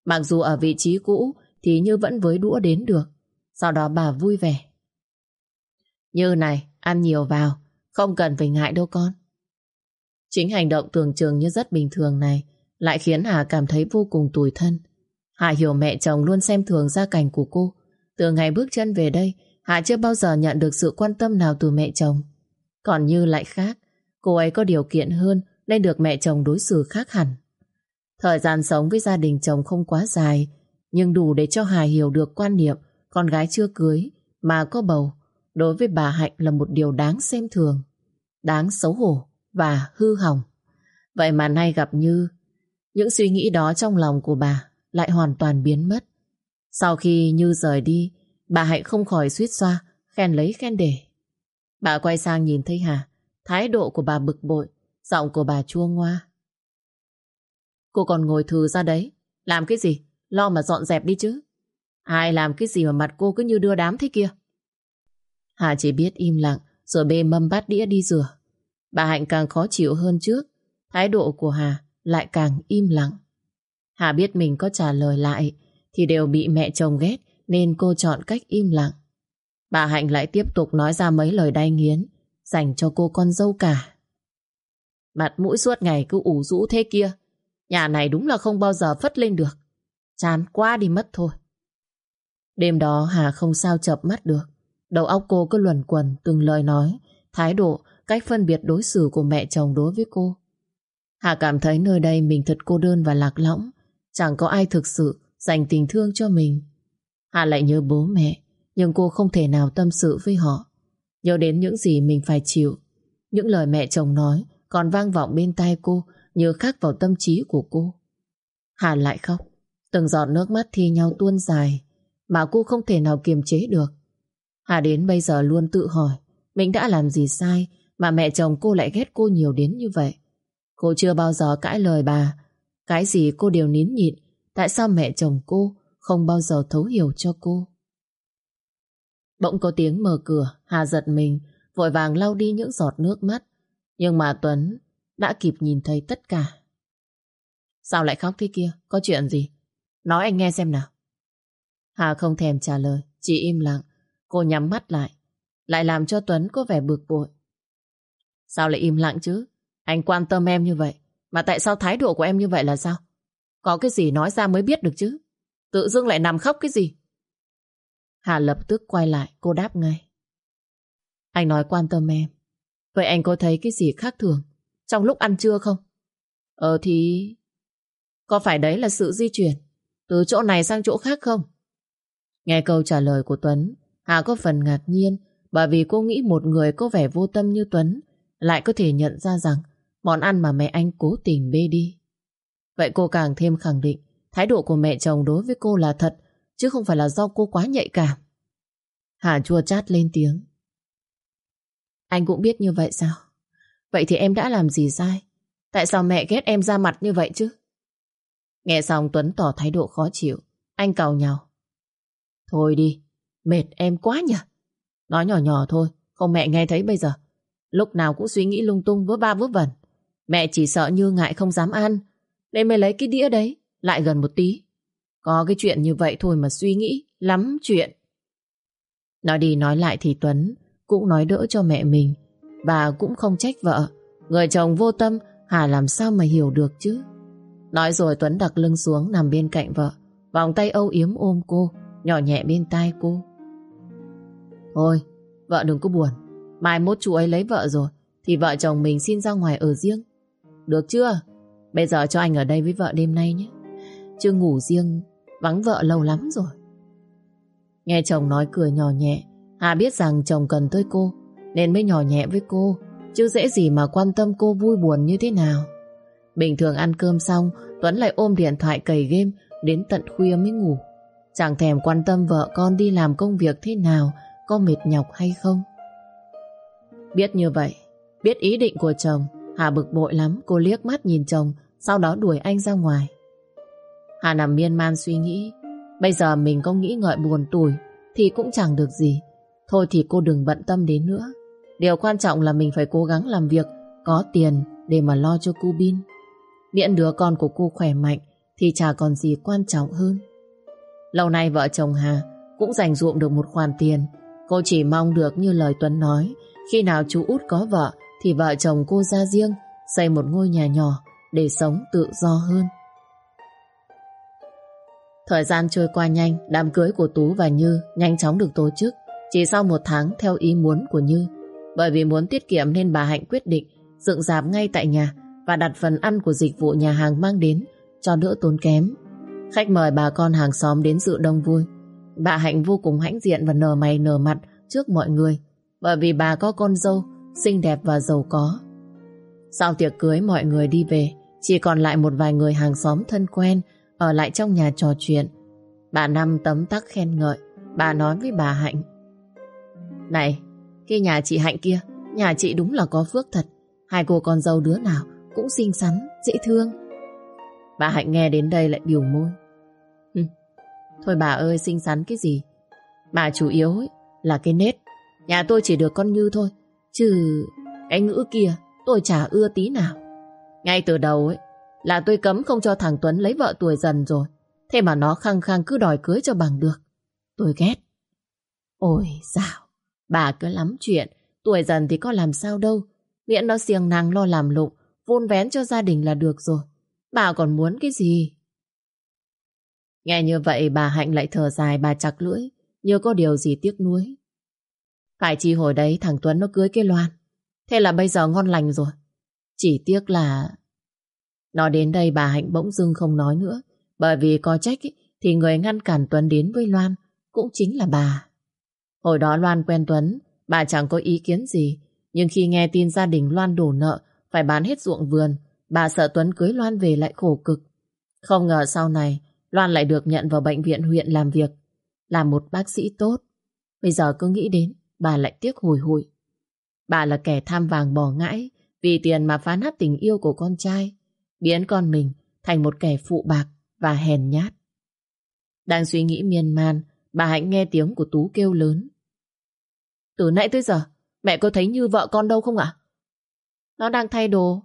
Mặc dù ở vị trí cũ, thì Như vẫn với đũa đến được. Sau đó bà vui vẻ. Như này, ăn nhiều vào, không cần phải ngại đâu con. Chính hành động tưởng chừng như rất bình thường này lại khiến Hà cảm thấy vô cùng tủi thân. Hà hiểu mẹ chồng luôn xem thường gia cảnh của cô. Từ ngày bước chân về đây, Hà chưa bao giờ nhận được sự quan tâm nào từ mẹ chồng. Còn Như lại khác, cô ấy có điều kiện hơn nên được mẹ chồng đối xử khác hẳn. Thời gian sống với gia đình chồng không quá dài, nhưng đủ để cho Hà hiểu được quan niệm con gái chưa cưới mà có bầu đối với bà Hạnh là một điều đáng xem thường, đáng xấu hổ và hư hỏng. Vậy mà nay gặp Như, những suy nghĩ đó trong lòng của bà lại hoàn toàn biến mất. Sau khi Như rời đi, bà Hạnh không khỏi suýt xoa, khen lấy khen để. Bà quay sang nhìn thấy Hà, thái độ của bà bực bội, giọng của bà chua ngoa. Cô còn ngồi thừ ra đấy, làm cái gì? Lo mà dọn dẹp đi chứ. Ai làm cái gì mà mặt cô cứ như đưa đám thế kia? Hà chỉ biết im lặng, rồi bê mâm bát đĩa đi rửa. Bà Hạnh càng khó chịu hơn trước, thái độ của Hà lại càng im lặng. Hà biết mình có trả lời lại thì đều bị mẹ chồng ghét nên cô chọn cách im lặng. Bà Hạnh lại tiếp tục nói ra mấy lời đay nghiến dành cho cô con dâu cả. Mặt mũi suốt ngày cứ ủ rũ thế kia. Nhà này đúng là không bao giờ phất lên được. Chán quá đi mất thôi. Đêm đó Hà không sao chập mắt được. Đầu óc cô cứ luẩn quẩn từng lời nói thái độ, cách phân biệt đối xử của mẹ chồng đối với cô. Hà cảm thấy nơi đây mình thật cô đơn và lạc lõng, chẳng có ai thực sự dành tình thương cho mình. Hà lại nhớ bố mẹ, nhưng cô không thể nào tâm sự với họ. Nhớ đến những gì mình phải chịu. Những lời mẹ chồng nói còn vang vọng bên tai cô như khắc vào tâm trí của cô. Hà lại khóc. Từng giọt nước mắt thi nhau tuôn dài mà cô không thể nào kiềm chế được. Hà đến bây giờ luôn tự hỏi mình đã làm gì sai mà mẹ chồng cô lại ghét cô nhiều đến như vậy. Cô chưa bao giờ cãi lời bà. Cái gì cô đều nín nhịn. Tại sao mẹ chồng cô không bao giờ thấu hiểu cho cô? Bỗng có tiếng mở cửa, Hà giật mình, vội vàng lau đi những giọt nước mắt. Nhưng mà Tuấn đã kịp nhìn thấy tất cả. Sao lại khóc thế kia? Có chuyện gì? Nói anh nghe xem nào. Hà không thèm trả lời, chỉ im lặng. Cô nhắm mắt lại, lại làm cho Tuấn có vẻ bực bội. Sao lại im lặng chứ? Anh quan tâm em như vậy, mà tại sao thái độ của em như vậy là sao? Có cái gì nói ra mới biết được chứ? Tự dưng lại nằm khóc cái gì? Hà lập tức quay lại, cô đáp ngay. Anh nói quan tâm em. Vậy anh có thấy cái gì khác thường trong lúc ăn trưa không? Ờ thì... Có phải đấy là sự di chuyển từ chỗ này sang chỗ khác không? Nghe câu trả lời của Tuấn, Hà có phần ngạc nhiên bởi vì cô nghĩ một người có vẻ vô tâm như Tuấn lại có thể nhận ra rằng món ăn mà mẹ anh cố tình bê đi. Vậy cô càng thêm khẳng định thái độ của mẹ chồng đối với cô là thật chứ không phải là do cô quá nhạy cảm. Hà chua chát lên tiếng. Anh cũng biết như vậy sao? Vậy thì em đã làm gì sai? Tại sao mẹ ghét em ra mặt như vậy chứ? Nghe xong Tuấn tỏ thái độ khó chịu. Anh cầu nhau. Thôi đi, mệt em quá nhỉ? Nói nhỏ nhỏ thôi, không mẹ nghe thấy bây giờ. Lúc nào cũng suy nghĩ lung tung vớ ba vớ vẩn. Mẹ chỉ sợ như ngại không dám ăn. Nên mới lấy cái đĩa đấy, lại gần một tí. Có cái chuyện như vậy thôi mà suy nghĩ, lắm chuyện. Nói đi nói lại thì Tuấn cũng nói đỡ cho mẹ mình. Bà cũng không trách vợ. Người chồng vô tâm, Hà làm sao mà hiểu được chứ? Nói rồi Tuấn đặt lưng xuống nằm bên cạnh vợ. Vòng tay âu yếm ôm cô, nhỏ nhẹ bên tai cô. Thôi, vợ đừng có buồn. Mai mốt chú ấy lấy vợ rồi, thì vợ chồng mình xin ra ngoài ở riêng. Được chưa? Bây giờ cho anh ở đây với vợ đêm nay nhé. chưa ngủ riêng, vắng vợ lâu lắm rồi. Nghe chồng nói cười nhỏ nhẹ, Hà biết rằng chồng cần tới cô, nên mới nhỏ nhẹ với cô, chứ dễ gì mà quan tâm cô vui buồn như thế nào. Bình thường ăn cơm xong, Tuấn lại ôm điện thoại cày game đến tận khuya mới ngủ. Chẳng thèm quan tâm vợ con đi làm công việc thế nào, có mệt nhọc hay không. Biết như vậy, biết ý định của chồng, Hà bực bội lắm, cô liếc mắt nhìn chồng, sau đó đuổi anh ra ngoài. Hà nằm miên man suy nghĩ, bây giờ mình có nghĩ ngợi buồn tủi thì cũng chẳng được gì. Thôi thì cô đừng bận tâm đến nữa. Điều quan trọng là mình phải cố gắng làm việc, có tiền để mà lo cho cô Bin. Miễn đứa con của cô khỏe mạnh thì chả còn gì quan trọng hơn. Lâu nay vợ chồng Hà cũng dành dụm được một khoản tiền. Cô chỉ mong được như lời Tuấn nói, khi nào chú út có vợ thì vợ chồng cô ra riêng, xây một ngôi nhà nhỏ để sống tự do hơn. Thời gian trôi qua nhanh, đám cưới của Tú và Như nhanh chóng được tổ chức, chỉ sau một tháng theo ý muốn của Như. Bởi vì muốn tiết kiệm nên bà Hạnh quyết định dựng dạp ngay tại nhà và đặt phần ăn của dịch vụ nhà hàng mang đến cho đỡ tốn kém. Khách mời bà con hàng xóm đến dự đông vui. Bà Hạnh vô cùng hãnh diện và nở mày nở mặt trước mọi người bởi vì bà có con dâu xinh đẹp và giàu có. Sau tiệc cưới mọi người đi về chỉ còn lại một vài người hàng xóm thân quen ở lại trong nhà trò chuyện. Bà Năm tấm tắc khen ngợi bà nói với bà Hạnh Này, cái nhà chị Hạnh kia nhà chị đúng là có phước thật hai cô con dâu đứa nào cũng xinh xắn, dễ thương. Bà Hạnh nghe đến đây lại biểu môi. Hừ, thôi bà ơi xinh xắn cái gì? Bà chủ yếu ấy, là cái nết. Nhà tôi chỉ được con Như thôi. Chứ cái ngữ kia tôi chả ưa tí nào. Ngay từ đầu ấy là tôi cấm không cho thằng Tuấn lấy vợ tuổi dần rồi. Thế mà nó khăng khăng cứ đòi cưới cho bằng được. Tôi ghét. Ôi sao? Bà cứ lắm chuyện. Tuổi dần thì có làm sao đâu. Miễn nó siêng năng lo làm lụng vun vén cho gia đình là được rồi. Bà còn muốn cái gì? Nghe như vậy bà Hạnh lại thở dài bà chặt lưỡi, như có điều gì tiếc nuối. Phải chi hồi đấy thằng Tuấn nó cưới cái Loan, Thế là bây giờ ngon lành rồi. Chỉ tiếc là... Nói đến đây bà Hạnh bỗng dưng không nói nữa. Bởi vì có trách ý, thì người ngăn cản Tuấn đến với Loan cũng chính là bà. Hồi đó Loan quen Tuấn, bà chẳng có ý kiến gì. Nhưng khi nghe tin gia đình Loan đổ nợ, phải bán hết ruộng vườn, bà sợ Tuấn cưới Loan về lại khổ cực. Không ngờ sau này, Loan lại được nhận vào bệnh viện huyện làm việc. Là một bác sĩ tốt. Bây giờ cứ nghĩ đến, bà lại tiếc hồi hụi. Bà là kẻ tham vàng bỏ ngãi, vì tiền mà phá nát tình yêu của con trai, biến con mình thành một kẻ phụ bạc và hèn nhát. Đang suy nghĩ miên man, bà Hạnh nghe tiếng của Tú kêu lớn. Từ nãy tới giờ, mẹ có thấy như vợ con đâu không ạ? Nó đang thay đồ,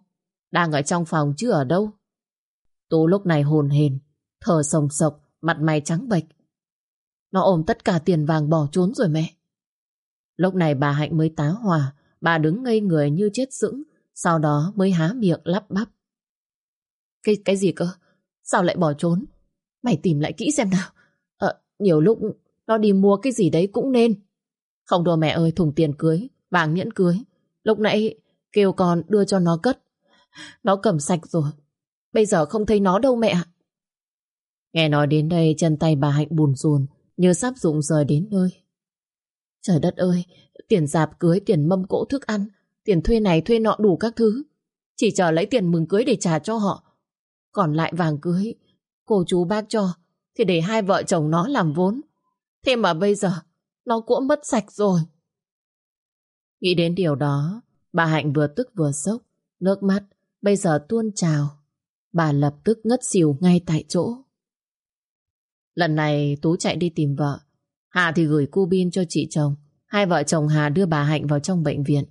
đang ở trong phòng chứ ở đâu. Tú lúc này hồn hền, thở sồng sộc, mặt mày trắng bệch. Nó ôm tất cả tiền vàng bỏ trốn rồi mẹ. Lúc này bà Hạnh mới tá hòa, bà đứng ngây người như chết sững, sau đó mới há miệng lắp bắp. Cái cái gì cơ? Sao lại bỏ trốn? Mày tìm lại kỹ xem nào. Ờ, nhiều lúc nó đi mua cái gì đấy cũng nên. Không đâu mẹ ơi, thùng tiền cưới, vàng nhẫn cưới. Lúc nãy kêu con đưa cho nó cất. Nó cầm sạch rồi. Bây giờ không thấy nó đâu mẹ Nghe nói đến đây chân tay bà Hạnh buồn rùn như sắp rụng rời đến nơi. Trời đất ơi, tiền dạp cưới, tiền mâm cỗ thức ăn, tiền thuê này thuê nọ đủ các thứ. Chỉ chờ lấy tiền mừng cưới để trả cho họ. Còn lại vàng cưới, cô chú bác cho, thì để hai vợ chồng nó làm vốn. Thế mà bây giờ, nó cũng mất sạch rồi. Nghĩ đến điều đó, bà Hạnh vừa tức vừa sốc, nước mắt bây giờ tuôn trào. Bà lập tức ngất xỉu ngay tại chỗ. Lần này Tú chạy đi tìm vợ. Hà thì gửi cu bin cho chị chồng. Hai vợ chồng Hà đưa bà Hạnh vào trong bệnh viện.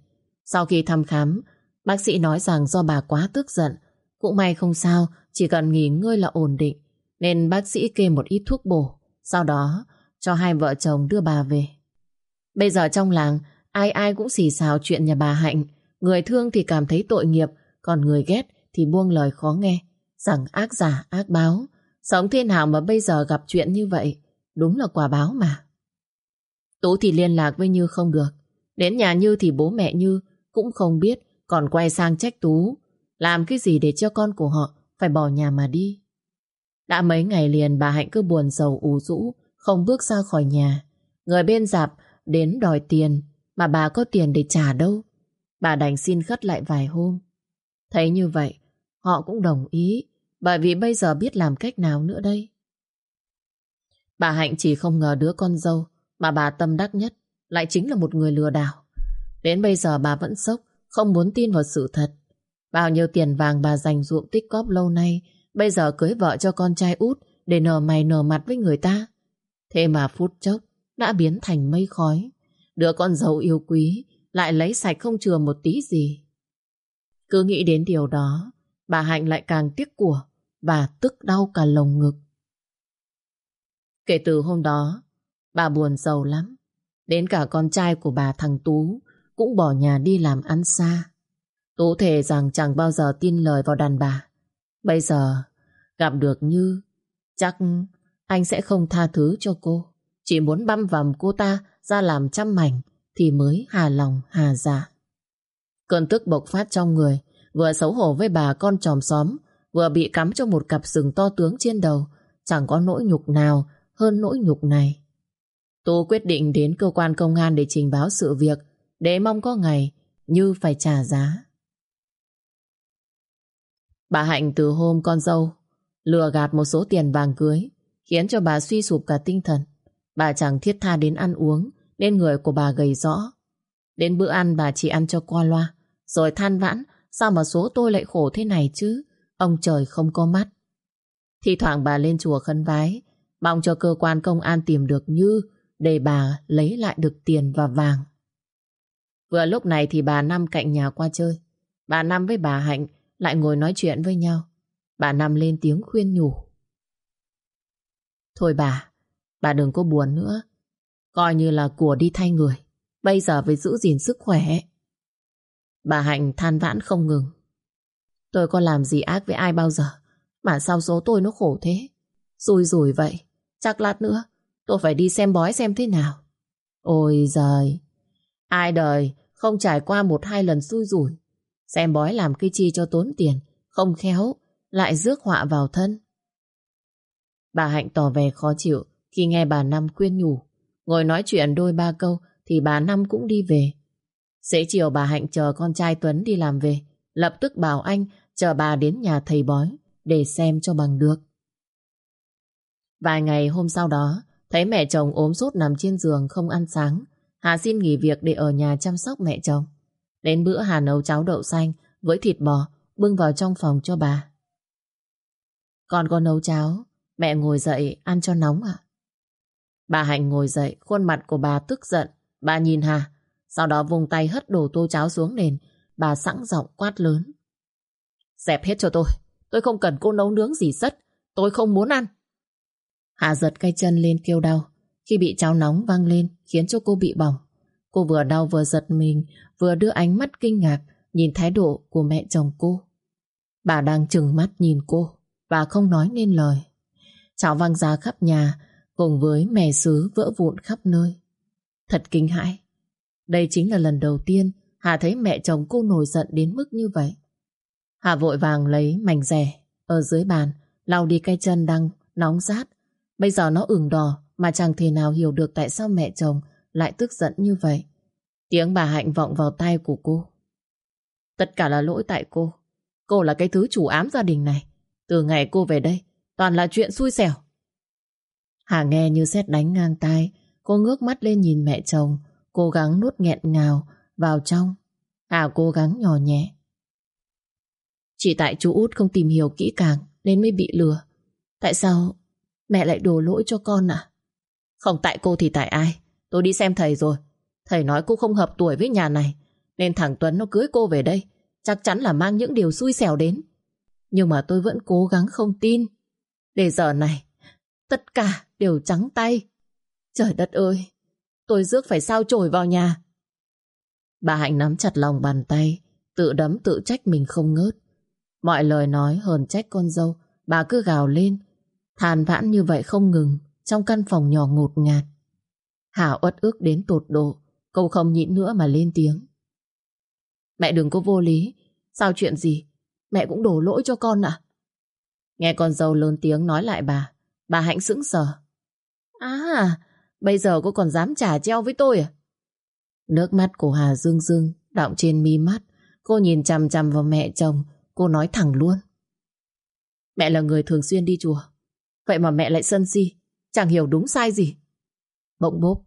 Sau khi thăm khám, bác sĩ nói rằng do bà quá tức giận. Cũng may không sao, chỉ cần nghỉ ngơi là ổn định. Nên bác sĩ kê một ít thuốc bổ. Sau đó, cho hai vợ chồng đưa bà về. Bây giờ trong làng, ai ai cũng xì xào chuyện nhà bà Hạnh. Người thương thì cảm thấy tội nghiệp, còn người ghét thì buông lời khó nghe. Rằng ác giả, ác báo. Sống thế nào mà bây giờ gặp chuyện như vậy? Đúng là quả báo mà. Tú thì liên lạc với Như không được. Đến nhà Như thì bố mẹ Như cũng không biết, còn quay sang trách Tú. Làm cái gì để cho con của họ phải bỏ nhà mà đi. Đã mấy ngày liền bà Hạnh cứ buồn sầu ủ rũ, không bước ra khỏi nhà. Người bên dạp đến đòi tiền, mà bà có tiền để trả đâu. Bà đành xin khất lại vài hôm. Thấy như vậy, họ cũng đồng ý, bởi vì bây giờ biết làm cách nào nữa đây. Bà Hạnh chỉ không ngờ đứa con dâu mà bà tâm đắc nhất lại chính là một người lừa đảo. Đến bây giờ bà vẫn sốc, không muốn tin vào sự thật. Bao nhiêu tiền vàng bà dành ruộng tích cóp lâu nay, bây giờ cưới vợ cho con trai út để nở mày nở mặt với người ta. Thế mà phút chốc đã biến thành mây khói. Đứa con dâu yêu quý lại lấy sạch không chừa một tí gì. Cứ nghĩ đến điều đó, bà Hạnh lại càng tiếc của và tức đau cả lồng ngực. Kể từ hôm đó, bà buồn giàu lắm. Đến cả con trai của bà thằng Tú cũng bỏ nhà đi làm ăn xa. Tú thề rằng chẳng bao giờ tin lời vào đàn bà. Bây giờ, gặp được Như, chắc anh sẽ không tha thứ cho cô. Chỉ muốn băm vằm cô ta ra làm trăm mảnh thì mới hà lòng hà dạ. Cơn tức bộc phát trong người, vừa xấu hổ với bà con tròm xóm, vừa bị cắm cho một cặp sừng to tướng trên đầu. Chẳng có nỗi nhục nào hơn nỗi nhục này. Tú quyết định đến cơ quan công an để trình báo sự việc, để mong có ngày Như phải trả giá. Bà Hạnh từ hôm con dâu lừa gạt một số tiền vàng cưới, khiến cho bà suy sụp cả tinh thần. Bà chẳng thiết tha đến ăn uống, nên người của bà gầy rõ. Đến bữa ăn bà chỉ ăn cho qua loa, rồi than vãn, sao mà số tôi lại khổ thế này chứ, ông trời không có mắt. Thì thoảng bà lên chùa khấn vái, mong cho cơ quan công an tìm được Như để bà lấy lại được tiền và vàng. Vừa lúc này thì bà Năm cạnh nhà qua chơi. Bà Năm với bà Hạnh lại ngồi nói chuyện với nhau. Bà Năm lên tiếng khuyên nhủ. Thôi bà, bà đừng có buồn nữa. Coi như là của đi thay người. Bây giờ phải giữ gìn sức khỏe. Bà Hạnh than vãn không ngừng. Tôi có làm gì ác với ai bao giờ. Mà sao số tôi nó khổ thế. Rùi rủi vậy. Chắc lát nữa tôi phải đi xem bói xem thế nào. Ôi giời. Ai đời không trải qua một hai lần xui rủi. Xem bói làm cái chi cho tốn tiền, không khéo, lại rước họa vào thân. Bà Hạnh tỏ vẻ khó chịu khi nghe bà Năm khuyên nhủ. Ngồi nói chuyện đôi ba câu thì bà Năm cũng đi về. Xế chiều bà Hạnh chờ con trai Tuấn đi làm về, lập tức bảo anh chờ bà đến nhà thầy bói để xem cho bằng được. Vài ngày hôm sau đó, thấy mẹ chồng ốm sốt nằm trên giường không ăn sáng, Hà xin nghỉ việc để ở nhà chăm sóc mẹ chồng. Đến bữa Hà nấu cháo đậu xanh với thịt bò bưng vào trong phòng cho bà. Con có nấu cháo, mẹ ngồi dậy ăn cho nóng ạ. Bà Hạnh ngồi dậy, khuôn mặt của bà tức giận. Bà nhìn Hà, sau đó vùng tay hất đổ tô cháo xuống nền. Bà sẵn giọng quát lớn. Dẹp hết cho tôi. Tôi không cần cô nấu nướng gì sất. Tôi không muốn ăn. Hà giật cây chân lên kêu đau. Khi bị cháo nóng văng lên khiến cho cô bị bỏng. Cô vừa đau vừa giật mình, vừa đưa ánh mắt kinh ngạc nhìn thái độ của mẹ chồng cô. Bà đang trừng mắt nhìn cô và không nói nên lời. Cháo văng ra khắp nhà cùng với mè sứ vỡ vụn khắp nơi. Thật kinh hãi. Đây chính là lần đầu tiên Hà thấy mẹ chồng cô nổi giận đến mức như vậy. Hà vội vàng lấy mảnh rẻ ở dưới bàn, lau đi cái chân đang nóng rát. Bây giờ nó ửng đỏ mà chẳng thể nào hiểu được tại sao mẹ chồng lại tức giận như vậy. Tiếng bà Hạnh vọng vào tai của cô. Tất cả là lỗi tại cô. Cô là cái thứ chủ ám gia đình này. Từ ngày cô về đây, toàn là chuyện xui xẻo. Hà nghe như xét đánh ngang tai, cô ngước mắt lên nhìn mẹ chồng, cố gắng nuốt nghẹn ngào vào trong. Hà cố gắng nhỏ nhẹ. Chỉ tại chú út không tìm hiểu kỹ càng nên mới bị lừa. Tại sao mẹ lại đổ lỗi cho con à? Không tại cô thì tại ai? Tôi đi xem thầy rồi. Thầy nói cô không hợp tuổi với nhà này nên thằng Tuấn nó cưới cô về đây chắc chắn là mang những điều xui xẻo đến. Nhưng mà tôi vẫn cố gắng không tin. Để giờ này, tất cả đều trắng tay. Trời đất ơi, tôi rước phải sao trổi vào nhà. Bà Hạnh nắm chặt lòng bàn tay, tự đấm tự trách mình không ngớt. Mọi lời nói hờn trách con dâu, bà cứ gào lên, than vãn như vậy không ngừng trong căn phòng nhỏ ngột ngạt. Hảo uất ước đến tột độ, câu không nhịn nữa mà lên tiếng. Mẹ đừng có vô lý, sao chuyện gì? Mẹ cũng đổ lỗi cho con à? Nghe con dâu lớn tiếng nói lại bà, bà Hạnh sững sờ. À, bây giờ cô còn dám trả treo với tôi à? Nước mắt của Hà dương dương, đọng trên mi mắt. Cô nhìn chằm chằm vào mẹ chồng, cô nói thẳng luôn. Mẹ là người thường xuyên đi chùa. Vậy mà mẹ lại sân si, chẳng hiểu đúng sai gì. Bỗng bốp,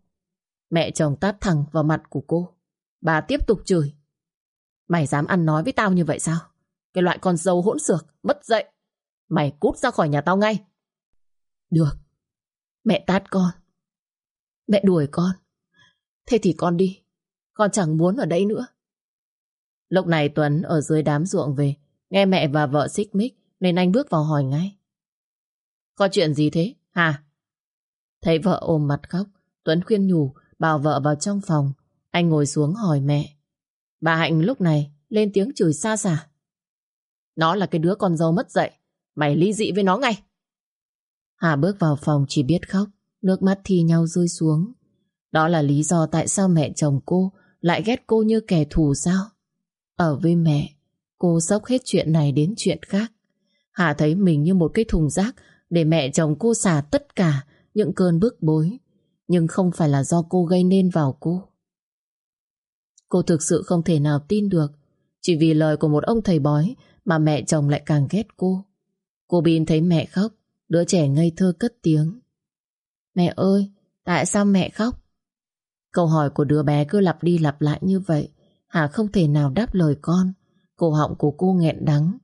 mẹ chồng tát thẳng vào mặt của cô. Bà tiếp tục chửi. Mày dám ăn nói với tao như vậy sao? Cái loại con dâu hỗn xược, mất dậy. Mày cút ra khỏi nhà tao ngay. Được. Mẹ tát con. Mẹ đuổi con. Thế thì con đi. Con chẳng muốn ở đây nữa. Lúc này Tuấn ở dưới đám ruộng về. Nghe mẹ và vợ xích mích nên anh bước vào hỏi ngay. Có chuyện gì thế? Hả? Thấy vợ ôm mặt khóc, Tuấn khuyên nhủ bảo vợ vào trong phòng. Anh ngồi xuống hỏi mẹ. Bà Hạnh lúc này lên tiếng chửi xa xả. Nó là cái đứa con dâu mất dạy. Mày ly dị với nó ngay. Hà bước vào phòng chỉ biết khóc. Nước mắt thi nhau rơi xuống. Đó là lý do tại sao mẹ chồng cô lại ghét cô như kẻ thù sao? Ở với mẹ, cô sốc hết chuyện này đến chuyện khác. Hà thấy mình như một cái thùng rác để mẹ chồng cô xả tất cả những cơn bức bối. Nhưng không phải là do cô gây nên vào cô. Cô thực sự không thể nào tin được Chỉ vì lời của một ông thầy bói Mà mẹ chồng lại càng ghét cô Cô Bin thấy mẹ khóc, Đứa trẻ ngây thơ cất tiếng. Mẹ ơi, Tại sao mẹ khóc? Câu hỏi của đứa bé cứ lặp đi lặp lại như vậy, Hà không thể nào đáp lời con. Cổ họng của cô nghẹn đắng.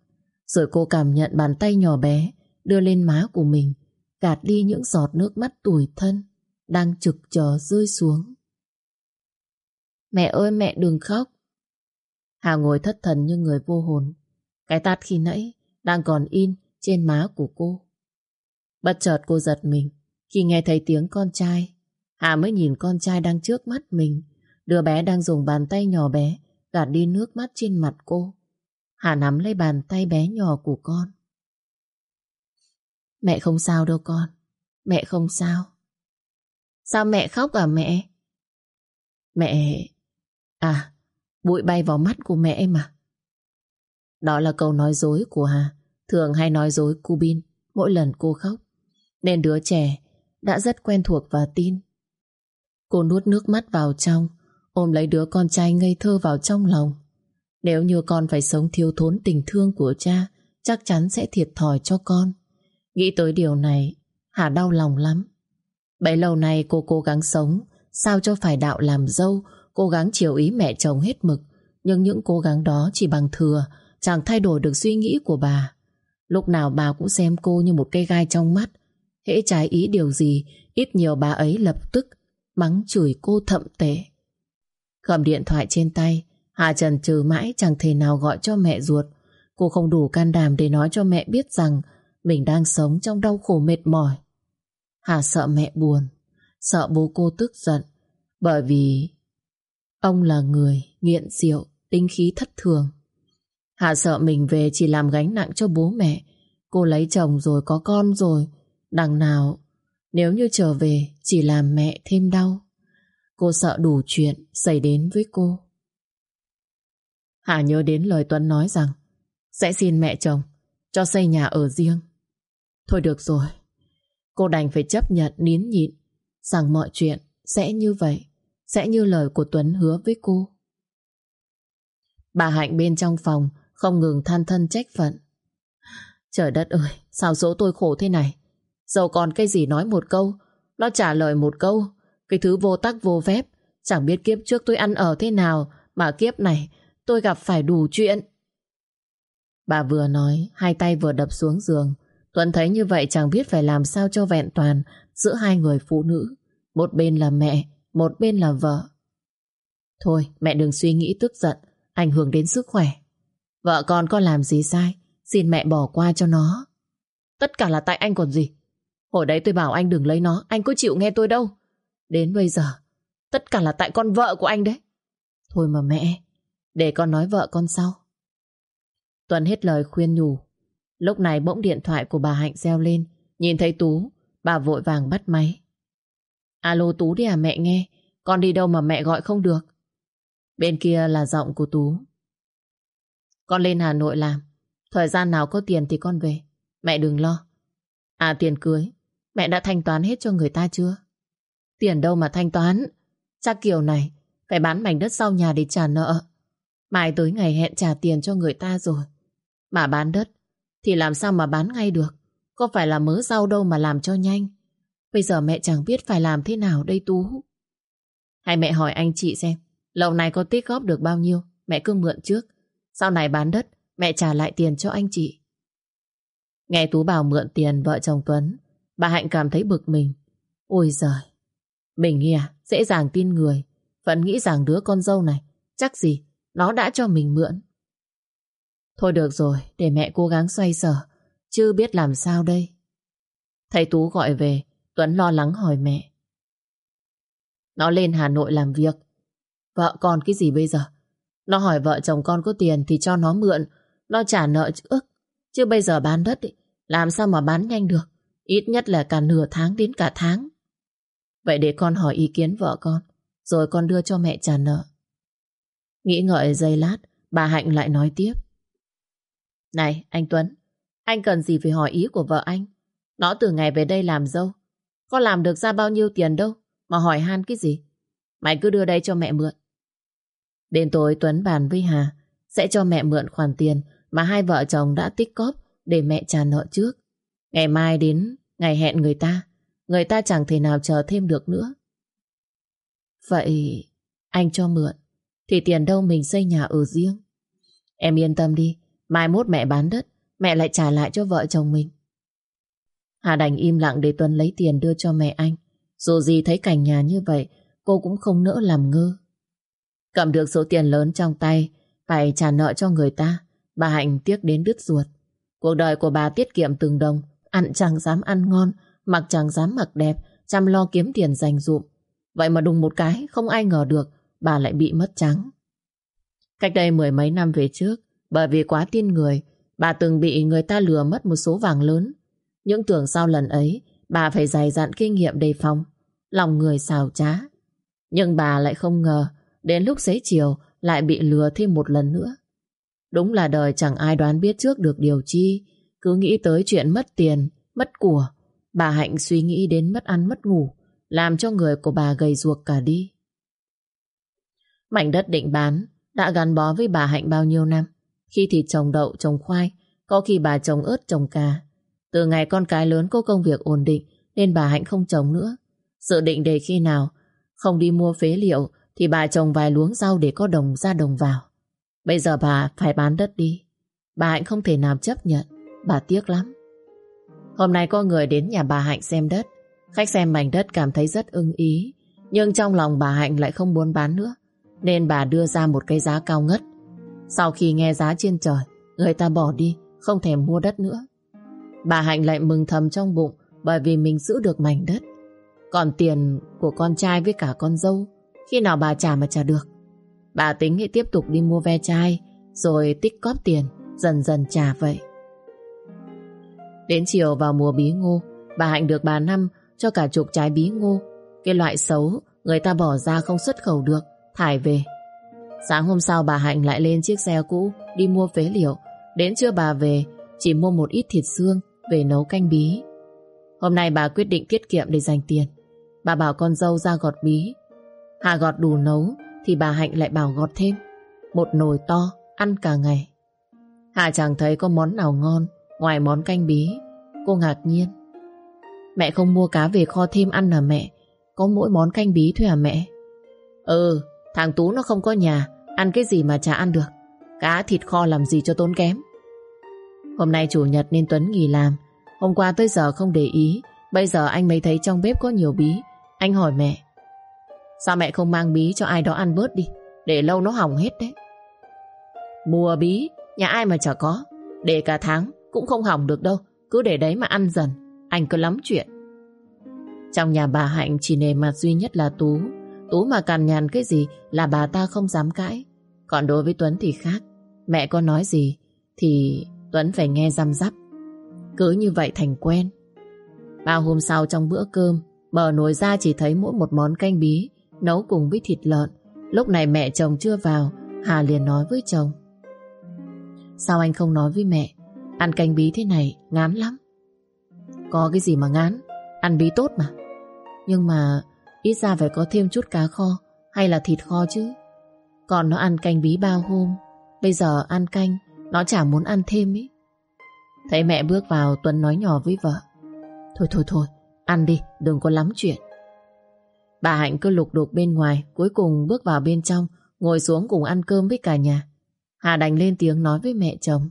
Rồi cô cảm nhận bàn tay nhỏ bé Đưa lên má của mình, Gạt đi những giọt nước mắt tủi thân Đang trực chờ rơi xuống. Mẹ ơi, mẹ đừng khóc. Hà ngồi thất thần như người vô hồn. Cái tát khi nãy đang còn in trên má của cô. Bất chợt cô giật mình khi nghe thấy tiếng con trai. Hà mới nhìn con trai đang trước mắt mình. Đứa bé đang dùng bàn tay nhỏ bé gạt đi nước mắt trên mặt cô. Hà nắm lấy bàn tay bé nhỏ của con. Mẹ không sao đâu con. Mẹ không sao. Sao mẹ khóc à mẹ? Mẹ... À, Bụi bay vào mắt của mẹ mà. Đó là câu nói dối của Hà. Thường hay nói dối cu bin mỗi lần cô khóc. Nên đứa trẻ đã rất quen thuộc và tin. Cô nuốt nước mắt vào trong, ôm lấy đứa con trai ngây thơ vào trong lòng. Nếu như con phải sống thiếu thốn tình thương của cha, chắc chắn sẽ thiệt thòi cho con. Nghĩ tới điều này, Hà đau lòng lắm. Bấy lâu nay cô cố gắng sống, sao cho phải đạo làm dâu, cố gắng chiều ý mẹ chồng hết mực. Nhưng những cố gắng đó chỉ bằng thừa, chẳng thay đổi được suy nghĩ của bà. Lúc nào bà cũng xem cô như một cây gai trong mắt. Hễ trái ý điều gì, ít nhiều bà ấy lập tức mắng chửi cô thậm tệ. Cầm điện thoại trên tay, Hà Trần trừ mãi chẳng thể nào gọi cho mẹ ruột. Cô không đủ can đảm để nói cho mẹ biết rằng mình đang sống trong đau khổ mệt mỏi. Hà sợ mẹ buồn, sợ bố cô tức giận, bởi vì ông là người nghiện rượu, tinh khí thất thường. Hà sợ mình về chỉ làm gánh nặng cho bố mẹ. Cô lấy chồng rồi có con rồi, đằng nào nếu như trở về chỉ làm mẹ thêm đau. Cô sợ đủ chuyện xảy đến với cô. Hà nhớ đến lời Tuấn nói rằng sẽ xin mẹ chồng cho xây nhà ở riêng. Thôi được rồi, cô đành phải chấp nhận nín nhịn rằng mọi chuyện sẽ như vậy, sẽ như lời của Tuấn hứa với cô. Bà Hạnh bên trong phòng không ngừng than thân trách phận. Trời đất ơi, sao số tôi khổ thế này? Dẫu còn cái gì nói một câu, nó trả lời một câu, cái thứ vô tắc vô phép, chẳng biết kiếp trước tôi ăn ở thế nào mà kiếp này tôi gặp phải đủ chuyện. Bà vừa nói, hai tay vừa đập xuống giường. Tuấn thấy như vậy chẳng biết phải làm sao cho vẹn toàn giữa hai người phụ nữ. Một bên là mẹ, một bên là vợ. Thôi, mẹ đừng suy nghĩ tức giận, ảnh hưởng đến sức khỏe. Vợ con có làm gì sai, xin mẹ bỏ qua cho nó. Tất cả là tại anh còn gì. Hồi đấy tôi bảo anh đừng lấy nó, anh có chịu nghe tôi đâu. Đến bây giờ, tất cả là tại con vợ của anh đấy. Thôi mà mẹ, để con nói vợ con sau. Tuấn hết lời khuyên nhủ. Lúc này bỗng điện thoại của bà Hạnh reo lên. Nhìn thấy Tú, bà vội vàng bắt máy. Alo Tú đi à mẹ nghe. Con đi đâu mà mẹ gọi không được. Bên kia là giọng của Tú. Con lên Hà Nội làm. Thời gian nào có tiền thì con về. Mẹ đừng lo. À tiền cưới. Mẹ đã thanh toán hết cho người ta chưa? Tiền đâu mà thanh toán. Chắc kiểu này, phải bán mảnh đất sau nhà để trả nợ. Mai tới ngày hẹn trả tiền cho người ta rồi. Mà bán đất, thì làm sao mà bán ngay được. Có phải là mớ rau đâu mà làm cho nhanh. Bây giờ mẹ chẳng biết phải làm thế nào đây Tú. Hay mẹ hỏi anh chị xem. Lâu này có tích góp được bao nhiêu. Mẹ cứ mượn trước. Sau này bán đất mẹ trả lại tiền cho anh chị. Nghe Tú bảo mượn tiền vợ chồng Tuấn. Bà Hạnh cảm thấy bực mình. Ôi giời. Mình nghe dễ dàng tin người. Vẫn nghĩ rằng đứa con dâu này chắc gì nó đã cho mình mượn. Thôi được rồi, để mẹ cố gắng xoay sở, chứ biết làm sao đây. Thầy Tú gọi về, Tuấn lo lắng hỏi mẹ. Nó lên Hà Nội làm việc. Vợ con cái gì bây giờ? Nó hỏi vợ chồng con có tiền thì cho nó mượn, nó trả nợ trước. Chứ bây giờ bán đất, ý, làm sao mà bán nhanh được? Ít nhất là cả nửa tháng đến cả tháng. Vậy để con hỏi ý kiến vợ con, rồi con đưa cho mẹ trả nợ. Nghĩ ngợi giây lát, bà Hạnh lại nói tiếp. Này, anh Tuấn, anh cần gì phải hỏi ý của vợ anh? Nó từ ngày về đây làm dâu. Có làm được ra bao nhiêu tiền đâu, mà hỏi han cái gì? Mày cứ đưa đây cho mẹ mượn. Đến tối Tuấn bàn với Hà, sẽ cho mẹ mượn khoản tiền mà hai vợ chồng đã tích cóp để mẹ trả nợ trước. Ngày mai đến ngày hẹn người ta, người ta chẳng thể nào chờ thêm được nữa. Vậy anh cho mượn. Thì tiền đâu mình xây nhà ở riêng Em yên tâm đi Mai mốt mẹ bán đất Mẹ lại trả lại cho vợ chồng mình Hà đành im lặng để Tuấn lấy tiền đưa cho mẹ anh Dù gì thấy cảnh nhà như vậy Cô cũng không nỡ làm ngơ Cầm được số tiền lớn trong tay Phải trả nợ cho người ta Bà Hạnh tiếc đến đứt ruột Cuộc đời của bà tiết kiệm từng đồng Ăn chẳng dám ăn ngon Mặc chẳng dám mặc đẹp Chăm lo kiếm tiền dành dụm Vậy mà đùng một cái Không ai ngờ được bà lại bị mất trắng. Cách đây mười mấy năm về trước, bởi vì quá tin người, bà từng bị người ta lừa mất một số vàng lớn. Những tưởng sau lần ấy, bà phải dày dặn kinh nghiệm đề phòng, lòng người xào trá. Nhưng bà lại không ngờ, đến lúc xế chiều lại bị lừa thêm một lần nữa. Đúng là đời chẳng ai đoán biết trước được điều chi, cứ nghĩ tới chuyện mất tiền, mất của. Bà Hạnh suy nghĩ đến mất ăn mất ngủ, làm cho người của bà gầy ruột cả đi. Mảnh đất định bán đã gắn bó với bà Hạnh bao nhiêu năm. Khi thì trồng đậu, trồng khoai, có khi bà trồng ớt, trồng cà. Từ ngày con cái lớn có công việc ổn định nên bà Hạnh không trồng nữa. Dự định để khi nào không đi mua phế liệu thì bà trồng vài luống rau để có đồng ra đồng vào. Bây giờ bà phải bán đất đi. Bà Hạnh không thể nào chấp nhận. Bà tiếc lắm. Hôm nay có người đến nhà bà Hạnh xem đất. Khách xem mảnh đất cảm thấy rất ưng ý. Nhưng trong lòng bà Hạnh lại không muốn bán nữa. Nên bà đưa ra một cái giá cao ngất. Sau khi nghe giá trên trời, người ta bỏ đi, không thèm mua đất nữa. Bà Hạnh lại mừng thầm trong bụng bởi vì mình giữ được mảnh đất. Còn tiền của con trai với cả con dâu, khi nào bà trả mà trả được. Bà tính nghĩ tiếp tục đi mua ve chai, rồi tích cóp tiền, dần dần trả vậy. Đến chiều vào mùa bí ngô, bà Hạnh được bà Năm cho cả chục trái bí ngô. Cái loại xấu, người ta bỏ ra không xuất khẩu được, thải về. Sáng hôm sau bà Hạnh lại lên chiếc xe cũ đi mua phế liệu. Đến trưa bà về, chỉ mua một ít thịt xương về nấu canh bí. Hôm nay bà quyết định tiết kiệm để dành tiền. Bà bảo con dâu ra gọt bí. Hà gọt đủ nấu thì bà Hạnh lại bảo gọt thêm. Một nồi to, ăn cả ngày. Hà chẳng thấy có món nào ngon ngoài món canh bí. Cô ngạc nhiên. Mẹ không mua cá về kho thêm ăn à mẹ? Có mỗi món canh bí thôi à mẹ? Ừ, thằng Tú nó không có nhà, ăn cái gì mà chả ăn được. Cá thịt kho làm gì cho tốn kém. Hôm nay chủ nhật nên Tuấn nghỉ làm. Hôm qua tới giờ không để ý, bây giờ anh mới thấy trong bếp có nhiều bí. Anh hỏi mẹ, sao mẹ không mang bí cho ai đó ăn bớt đi, để lâu nó hỏng hết đấy. Mùa bí, nhà ai mà chả có, để cả tháng cũng không hỏng được đâu, cứ để đấy mà ăn dần, anh cứ lắm chuyện. Trong nhà bà Hạnh chỉ nề mặt duy nhất là Tú, Tú mà cằn nhằn cái gì là bà ta không dám cãi. Còn đối với Tuấn thì khác. Mẹ có nói gì thì Tuấn phải nghe răm rắp. Cứ như vậy thành quen. Bao hôm sau trong bữa cơm, mở nồi ra chỉ thấy mỗi một món canh bí, nấu cùng với thịt lợn. Lúc này mẹ chồng chưa vào, Hà liền nói với chồng. Sao anh không nói với mẹ? Ăn canh bí thế này ngán lắm. Có cái gì mà ngán? Ăn bí tốt mà. Nhưng mà Ít ra phải có thêm chút cá kho Hay là thịt kho chứ Còn nó ăn canh bí bao hôm Bây giờ ăn canh Nó chả muốn ăn thêm ý Thấy mẹ bước vào Tuấn nói nhỏ với vợ Thôi thôi thôi Ăn đi đừng có lắm chuyện Bà Hạnh cứ lục đục bên ngoài, Cuối cùng bước vào bên trong, Ngồi xuống cùng ăn cơm với cả nhà Hà đành lên tiếng nói với mẹ chồng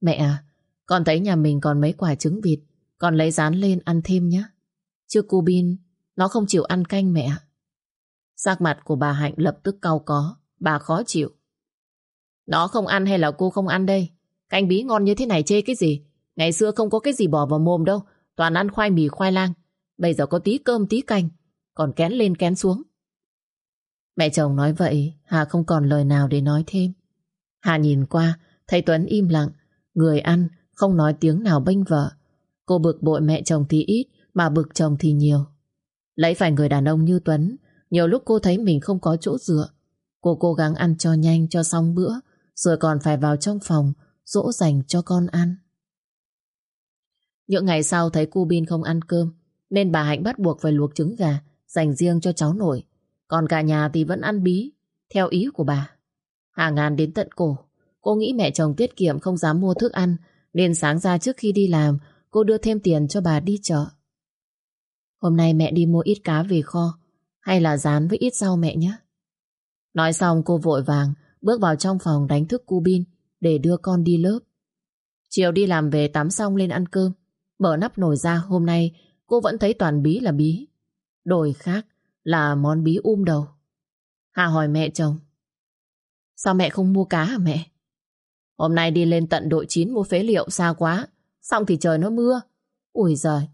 Mẹ à Con thấy nhà mình còn mấy quả trứng vịt, Con lấy rán lên ăn thêm nhé Chứ cô Bin, nó không chịu ăn canh mẹ. Sắc mặt của bà Hạnh lập tức cau có. Bà khó chịu. Nó không ăn hay là cô không ăn đây? Canh bí ngon như thế này chê cái gì? Ngày xưa không có cái gì bỏ vào mồm đâu. Toàn ăn khoai mì khoai lang. Bây giờ có tí cơm tí canh. Còn kén lên kén xuống. Mẹ chồng nói vậy, Hà không còn lời nào để nói thêm. Hà nhìn qua, thấy Tuấn im lặng, người ăn, không nói tiếng nào bênh vợ. Cô bực bội mẹ chồng thì ít, mà bực chồng thì nhiều. Lấy phải người đàn ông như Tuấn, nhiều lúc cô thấy mình không có chỗ dựa. Cô cố gắng ăn cho nhanh cho xong bữa, rồi còn phải vào trong phòng dỗ dành cho con ăn. Những ngày sau thấy cu Bin không ăn cơm, nên bà Hạnh bắt buộc phải luộc trứng gà dành riêng cho cháu nội. Còn cả nhà thì vẫn ăn bí, theo ý của bà. Hà ngàn đến tận cổ, cô nghĩ mẹ chồng tiết kiệm không dám mua thức ăn, nên sáng ra trước khi đi làm, cô đưa thêm tiền cho bà đi chợ. Hôm nay mẹ đi mua ít cá về kho Hay là rán với ít rau mẹ nhé Nói xong cô vội vàng Bước vào trong phòng đánh thức cu bin Để đưa con đi lớp Chiều đi làm về tắm xong lên ăn cơm Mở nắp nồi ra hôm nay Cô vẫn thấy toàn bí là bí Đổi khác là món bí um đầu Hà hỏi mẹ chồng Sao mẹ không mua cá hả mẹ Hôm nay đi lên tận đội 9 mua phế liệu xa quá Xong thì trời nó mưa Ui giời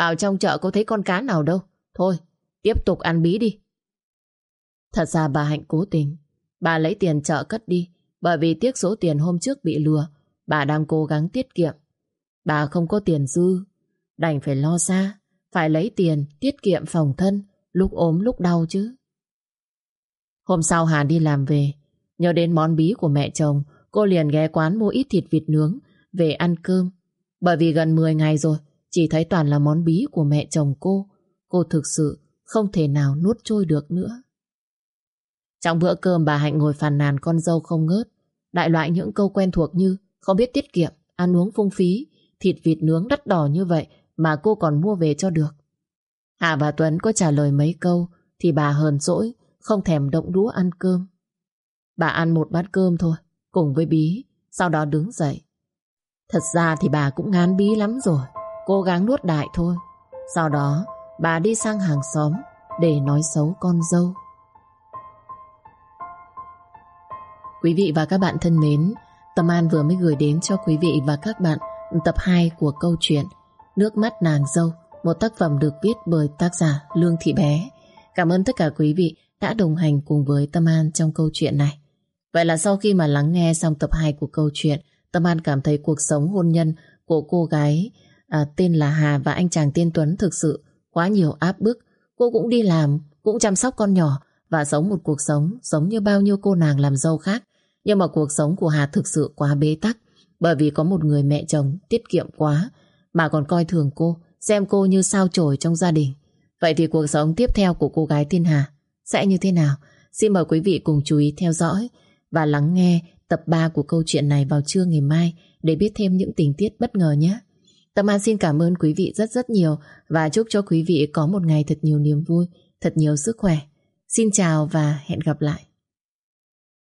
vào trong chợ có thấy con cá nào đâu. Thôi, tiếp tục ăn bí đi. Thật ra bà Hạnh cố tình. Bà lấy tiền chợ cất đi. Bởi vì tiếc số tiền hôm trước bị lừa. Bà đang cố gắng tiết kiệm. Bà không có tiền dư. Đành phải lo xa. Phải lấy tiền tiết kiệm phòng thân. Lúc ốm lúc đau chứ. Hôm sau Hà đi làm về, nhớ đến món bí của mẹ chồng, cô liền ghé quán mua ít thịt vịt nướng về ăn cơm. Bởi vì gần 10 ngày rồi, chỉ thấy toàn là món bí của mẹ chồng cô. Cô thực sự không thể nào nuốt trôi được nữa. Trong bữa cơm bà Hạnh ngồi phàn nàn con dâu không ngớt. Đại loại những câu quen thuộc như không biết tiết kiệm, ăn uống phung phí, thịt vịt nướng đắt đỏ như vậy mà cô còn mua về cho được. Hà và Tuấn có trả lời mấy câu thì bà hờn dỗi, không thèm động đũa ăn cơm. Bà ăn một bát cơm thôi, cùng với bí, sau đó đứng dậy. Thật ra thì bà cũng ngán bí lắm rồi, cố gắng nuốt đại thôi. Sau đó, bà đi sang hàng xóm để nói xấu con dâu. Quý vị và các bạn thân mến, Tâm An vừa mới gửi đến cho quý vị và các bạn tập 2 của câu chuyện Nước mắt nàng dâu, một tác phẩm được viết bởi tác giả Lương Thị Bé. Cảm ơn tất cả quý vị đã đồng hành cùng với Tâm An trong câu chuyện này. Vậy là sau khi mà lắng nghe xong tập 2 của câu chuyện, Tâm An cảm thấy cuộc sống hôn nhân của cô gái à, tên là Hà và anh chàng tên Tuấn thực sự quá nhiều áp bức. Cô cũng đi làm, cũng chăm sóc con nhỏ và sống một cuộc sống giống như bao nhiêu cô nàng làm dâu khác. Nhưng mà cuộc sống của Hà thực sự quá bế tắc bởi vì có một người mẹ chồng tiết kiệm quá mà còn coi thường cô, xem cô như sao chổi trong gia đình. Vậy thì cuộc sống tiếp theo của cô gái Thiên Hà sẽ như thế nào? Xin mời quý vị cùng chú ý theo dõi và lắng nghe tập 3 của câu chuyện này vào trưa ngày mai để biết thêm những tình tiết bất ngờ nhé. Tâm An xin cảm ơn quý vị rất rất nhiều và chúc cho quý vị có một ngày thật nhiều niềm vui, thật nhiều sức khỏe. Xin chào và hẹn gặp lại.